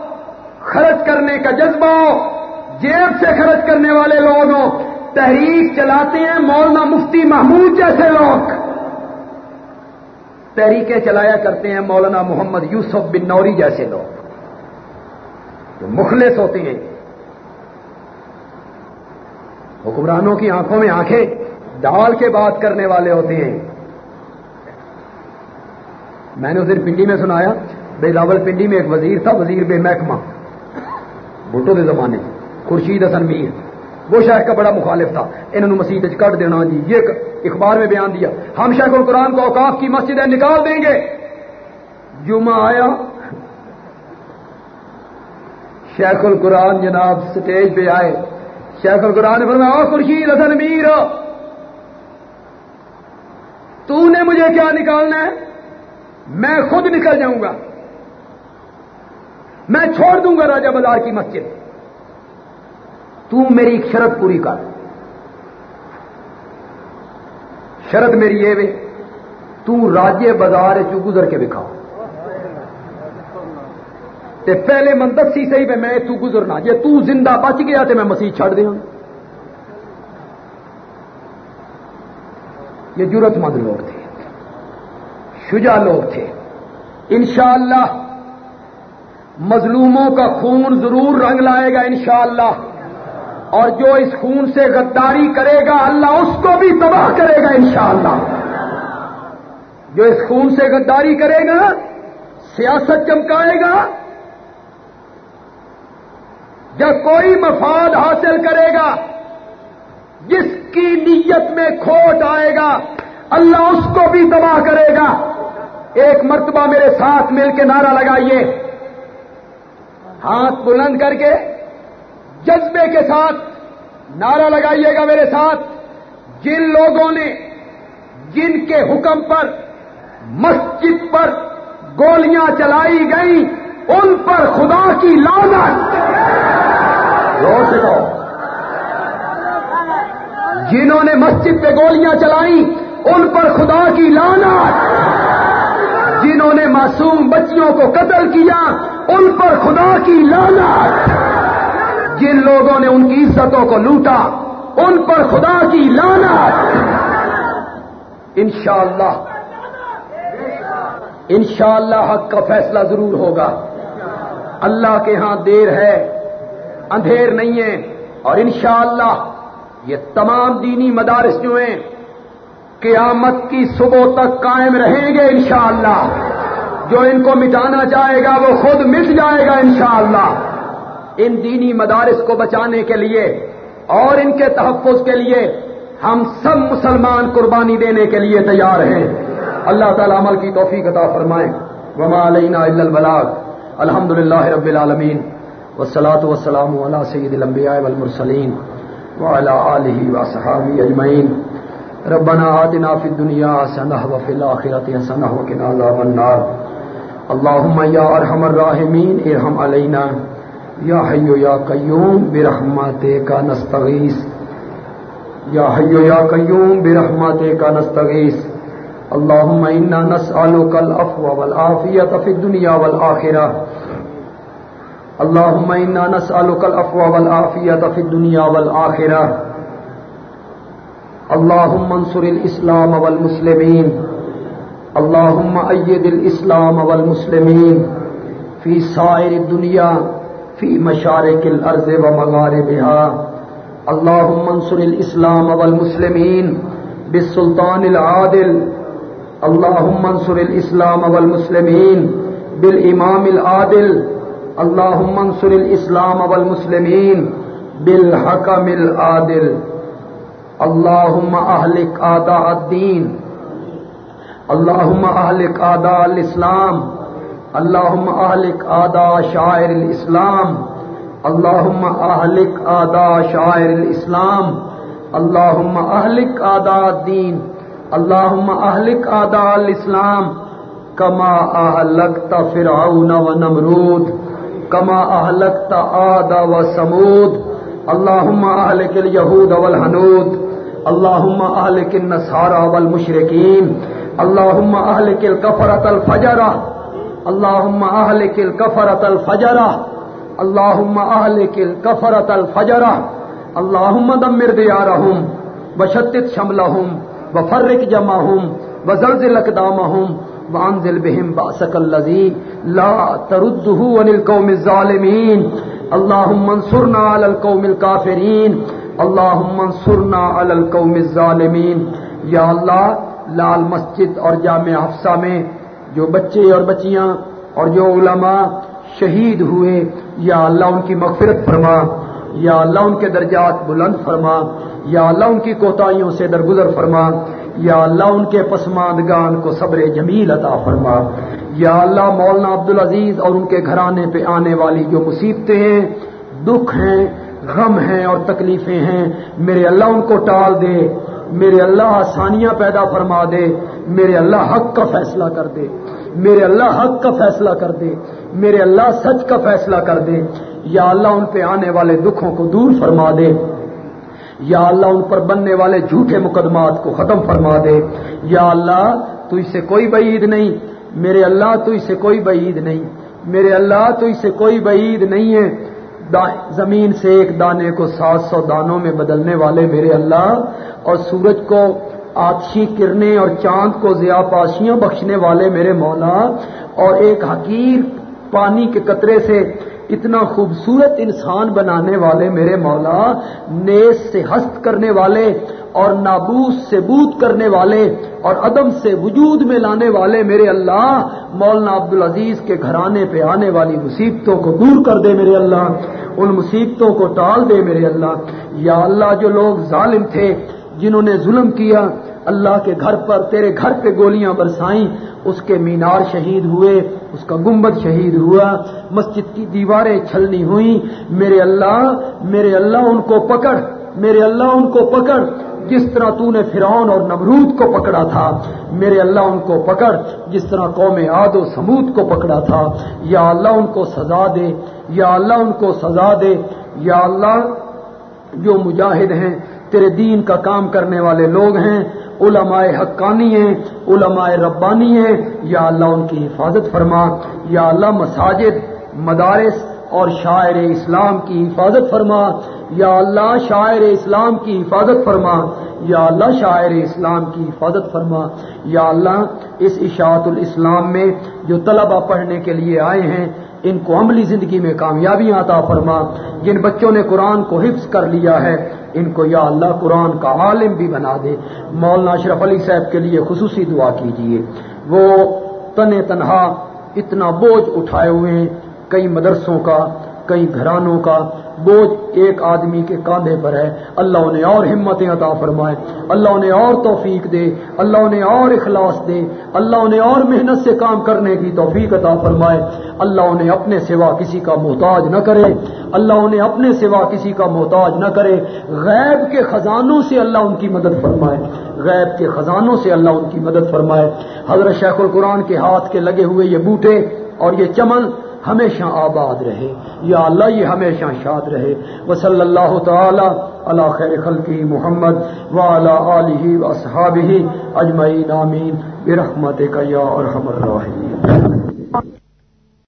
Speaker 2: خرچ کرنے کا جذبہ ہو، جیب سے خرچ کرنے والے لوگ ہوں، تحریک چلاتے ہیں مولانا مفتی محمود جیسے لوگ۔ تحریکیں چلایا کرتے ہیں مولانا محمد یوسف بن نوری جیسے لوگ۔ جو مخلص ہوتے ہیں۔ حکمرانوں کی آنکھوں میں آنکھیں ڈال کے بات کرنے والے ہوتے ہیں۔ میں نے اس دن پنڈی میں سنایا بے لاول پنڈی میں ایک وزیر تھا، وزیر بے محکمہ۔ بھٹو کے زمانے خورشید حسن میر۔ وہ شیخ کا بڑا مخالف تھا۔ انہوں نے مسیح کٹ دینا جی۔ یہ اخبار میں بیان دیا، ہم شیخ القرآن کو اوقاف کی مسجدیں نکال دیں گے۔ جمعہ آیا، شیخ القرآن جناب سٹیج پہ آئے۔ شیخ القرآن فرمایا خورشید حسن میر، تو نے مجھے کیا نکالنا ہے؟ میں خود نکل جاؤں گا۔ میں چھوڑ دوں گا راجہ بازار کی مسجد۔ تو میری ایک شرط پوری کر۔ شرط میری یہ وے تو راجے بازار چو گزر کے دکھا تے پہلے من دسی صحیح پہ میں تو گزرنا جی تو زندہ بچ گیا تے میں مسیح چھڑ دیا یہ ضرورت مند لوگ تھے۔ شجا لوگ تھے۔ انشاءاللہ مظلوموں کا خون ضرور رنگ لائے گا انشاءاللہ۔ اور جو اس خون سے غداری کرے گا، اللہ اس کو بھی تباہ کرے گا انشاءاللہ۔ جو اس خون سے غداری کرے گا، سیاست چمکائے گا، جب کوئی مفاد حاصل کرے گا، جس کی نیت میں کھوٹ آئے گا، اللہ اس کو بھی تباہ کرے گا۔ ایک مرتبہ میرے ساتھ مل کے نعرہ لگائیے۔ ہاتھ بلند کر کے جذبے کے ساتھ نعرہ لگائیے گا میرے ساتھ۔ جن لوگوں نے جن کے حکم پر مسجد پر گولیاں چلائی گئی ان پر خدا کی لانت سے کہو۔ جنہوں نے مسجد پہ گولیاں چلائی ان پر خدا کی لانت جنہوں نے معصوم بچیوں کو قتل کیا، ان پر خدا کی لانت جن لوگوں نے ان کی عزتوں کو لوٹا، ان پر خدا کی لانت انشاءاللہ انشاءاللہ حق کا فیصلہ ضرور ہوگا۔ اللہ کے ہاں دیر ہے، اندھیر نہیں ہے، اور انشاءاللہ یہ تمام دینی مدارس جو ہیں قیامت کی صبح تک قائم رہیں گے انشاءاللہ۔ جو ان کو مٹانا چاہے گا وہ خود مٹ جائے گا انشاءاللہ۔ ان دینی مدارس کو بچانے کے لیے اور ان کے تحفظ کے لیے ہم سب مسلمان قربانی دینے کے لیے تیار ہیں۔ اللہ تعالی عمل کی توفیق عطا فرمائیں وما علینا الا البلاغ۔ الحمد للہ رب العالمین۔ والصلاة والسلام على سید الانبیاء والمرسلین۔ وعلى آلہ وصحابہ اجمعین۔ ربنا آتنا في الدنيا حسنة وفي الآخرة حسنة وقنا عذاب النار۔ اللهم يا أرحم الراحمين ارحم علينا يا حي يا قيوم برحمتك نستغيث يا حي يا قيوم برحمتك نستغيث اللهم إنا نسألك العفو والعافية في الدنيا والآخرة اللهم إنا نسألك العفو والعافية في الدنيا والآخرة اللهم انصر الإسلام والمسلمين. اللهم أيد الإسلام والمسلمين في سائر الدنيا، في مشارك الأرض ومغاربها. اللهم انصر الإسلام والمسلمين بالسلطان العادل. اللهم انصر الإسلام والمسلمين بالإمام العادل. اللهم انصر الإسلام والمسلمين بالحكم العادل. اللهم أهلك آداء الدين اللهم اهلك اعداء الاسلام اللهم اهلك اعداء شاعر الاسلام اللهم اهلك اعداء شاعر الاسلام اللهم اهلك اعداء الدين اللهم اهلك اعداء الاسلام كما اهلكت فرعون و نمرود ونمرود كما اهلكت عاد وثمود اللهم اهلك اليهود والهنود اللهم اهلك النصارى والمشركين اللهم اهلك الكفرة الفجرة اللهم اهلك الكفرة الفجرة اللهم اهلك الكفرة الفجرة اللهم دمر ديارهم وشتت شملهم وفرق جمعهم وزلزل اقدامهم وانزل بهم باسك الذي لا ترده عن القوم الظالمين اللهم انصرنا على القوم الكافرين اللهم انصرنا على القوم الظالمين یا اللہ، لال مسجد اور جامع حفصہ میں جو بچے اور بچیاں اور جو علماء شہید ہوئے، یا اللہ ان کی مغفرت فرما۔ یا اللہ ان کے درجات بلند فرما۔ یا اللہ ان کی کوتاہیوں سے درگزر فرما۔ یا اللہ ان کے پسماندگان کو صبر جمیل عطا فرما۔ یا اللہ مولانا عبدالعزیز اور ان کے گھرانے پہ آنے والی جو مصیبتیں ہیں، دکھ ہیں غم ہیں اور تکلیفیں ہیں۔ میرے اللہ ان کو ٹال دے۔ میرے اللہ آسانیاں پیدا فرما دے۔ میرے اللہ حق کا فیصلہ کر دے۔ میرے اللہ حق کا فیصلہ کر دے۔ میرے اللہ سچ کا فیصلہ کر دے۔ یا اللہ ان پہ آنے والے دکھوں کو دور فرما دے۔ یا اللہ ان پر بننے والے جھوٹے مقدمات کو ختم فرما دے۔ یا اللہ، تو اس سے کوئی بعید نہیں۔ میرے اللہ، تو اس سے کوئی بعید نہیں۔ میرے اللہ، تو اس سے کوئی بعید نہیں ہے۔ زمین سے ایک دانے کو سات سو دانوں میں بدلنے والے میرے اللہ، اور سورج کو آتشی کرنے اور چاند کو ضیا پاشیاں بخشنے والے میرے مولا، اور ایک حقیر پانی کے قطرے سے اتنا خوبصورت انسان بنانے والے میرے مولا نیس سے ہست کرنے والے اور نابوس سے بوت کرنے والے اور عدم سے وجود میں لانے والے میرے اللہ، مولانا عبد العزیز کے گھرانے پہ آنے والی مصیبتوں کو دور کر دے میرے اللہ۔ ان مصیبتوں کو ٹال دے میرے اللہ۔ یا اللہ، جو لوگ ظالم تھے، جنہوں نے ظلم کیا، اللہ کے گھر پر، تیرے گھر پہ گولیاں برسائیں، اس کے مینار شہید ہوئے، اس کا گنبد شہید ہوا، مسجد کی دیواریں چھلنی ہوئی میرے اللہ میرے اللہ ان کو پکڑ، میرے اللہ ان کو پکڑ۔ جس طرح تو نے فرعون اور نمرود کو پکڑا تھا، میرے اللہ ان کو پکڑ۔ جس طرح قوم آد و سمود کو پکڑا تھا، یا اللہ ان کو سزا دے۔ یا اللہ ان کو سزا دے، یا اللہ جو مجاہد ہیں، تیرے دین کا کام کرنے والے لوگ ہیں، علماء حقانی ہیں، علماء ربانی ہیں، یا اللہ ان کی حفاظت فرما، یا اللہ مساجد، مدارس اور شاعر اسلام کی حفاظت فرما، یا اللہ شاعر اسلام کی حفاظت فرما، یا اللہ شاعر اسلام کی حفاظت فرما، یا اللہ اس اشاعت الاسلام میں جو طلبہ پڑھنے کے لیے آئے ہیں ان کو عملی زندگی میں کامیابی عطا فرما۔ جن بچوں نے قرآن کو حفظ کر لیا ہے، ان کو یا اللہ قرآن کا عالم بھی بنا دے۔ مولانا اشرف علی صاحب کے لیے خصوصی دعا کیجیے۔ وہ تن تنہا اتنا بوجھ اٹھائے ہوئے ہیں، کئی مدرسوں کا، کئی گھرانوں کا۔ بوجھ ایک آدمی کے کاندھے پر ہے۔ اللہ انہیں اور ہمتیں عطا فرمائے۔ اللہ انہیں اور توفیق دے۔ اللہ انہیں اور اخلاص دے۔ اللہ انہیں اور محنت سے کام کرنے کی توفیق عطا فرمائے۔ اللہ انہیں اپنے سوا کسی کا محتاج نہ کرے۔ اللہ انہیں اپنے سوا کسی کا محتاج نہ کرے۔ غیب کے خزانوں سے اللہ ان کی مدد فرمائے۔ غیب کے خزانوں سے اللہ ان کی مدد فرمائے۔ حضرت شیخ القرآن کے ہاتھ کے لگے ہوئے یہ بوٹے اور یہ چمن ہمیشہ آباد رہے۔ یا اللہ، یہ ہمیشہ شاد رہے۔ وہ صلی اللہ تعالی اللہ خیر خلقی محمد و علیہ و صحاب ہی اجمعین، آمین۔ برحمت کا یا اور ہمر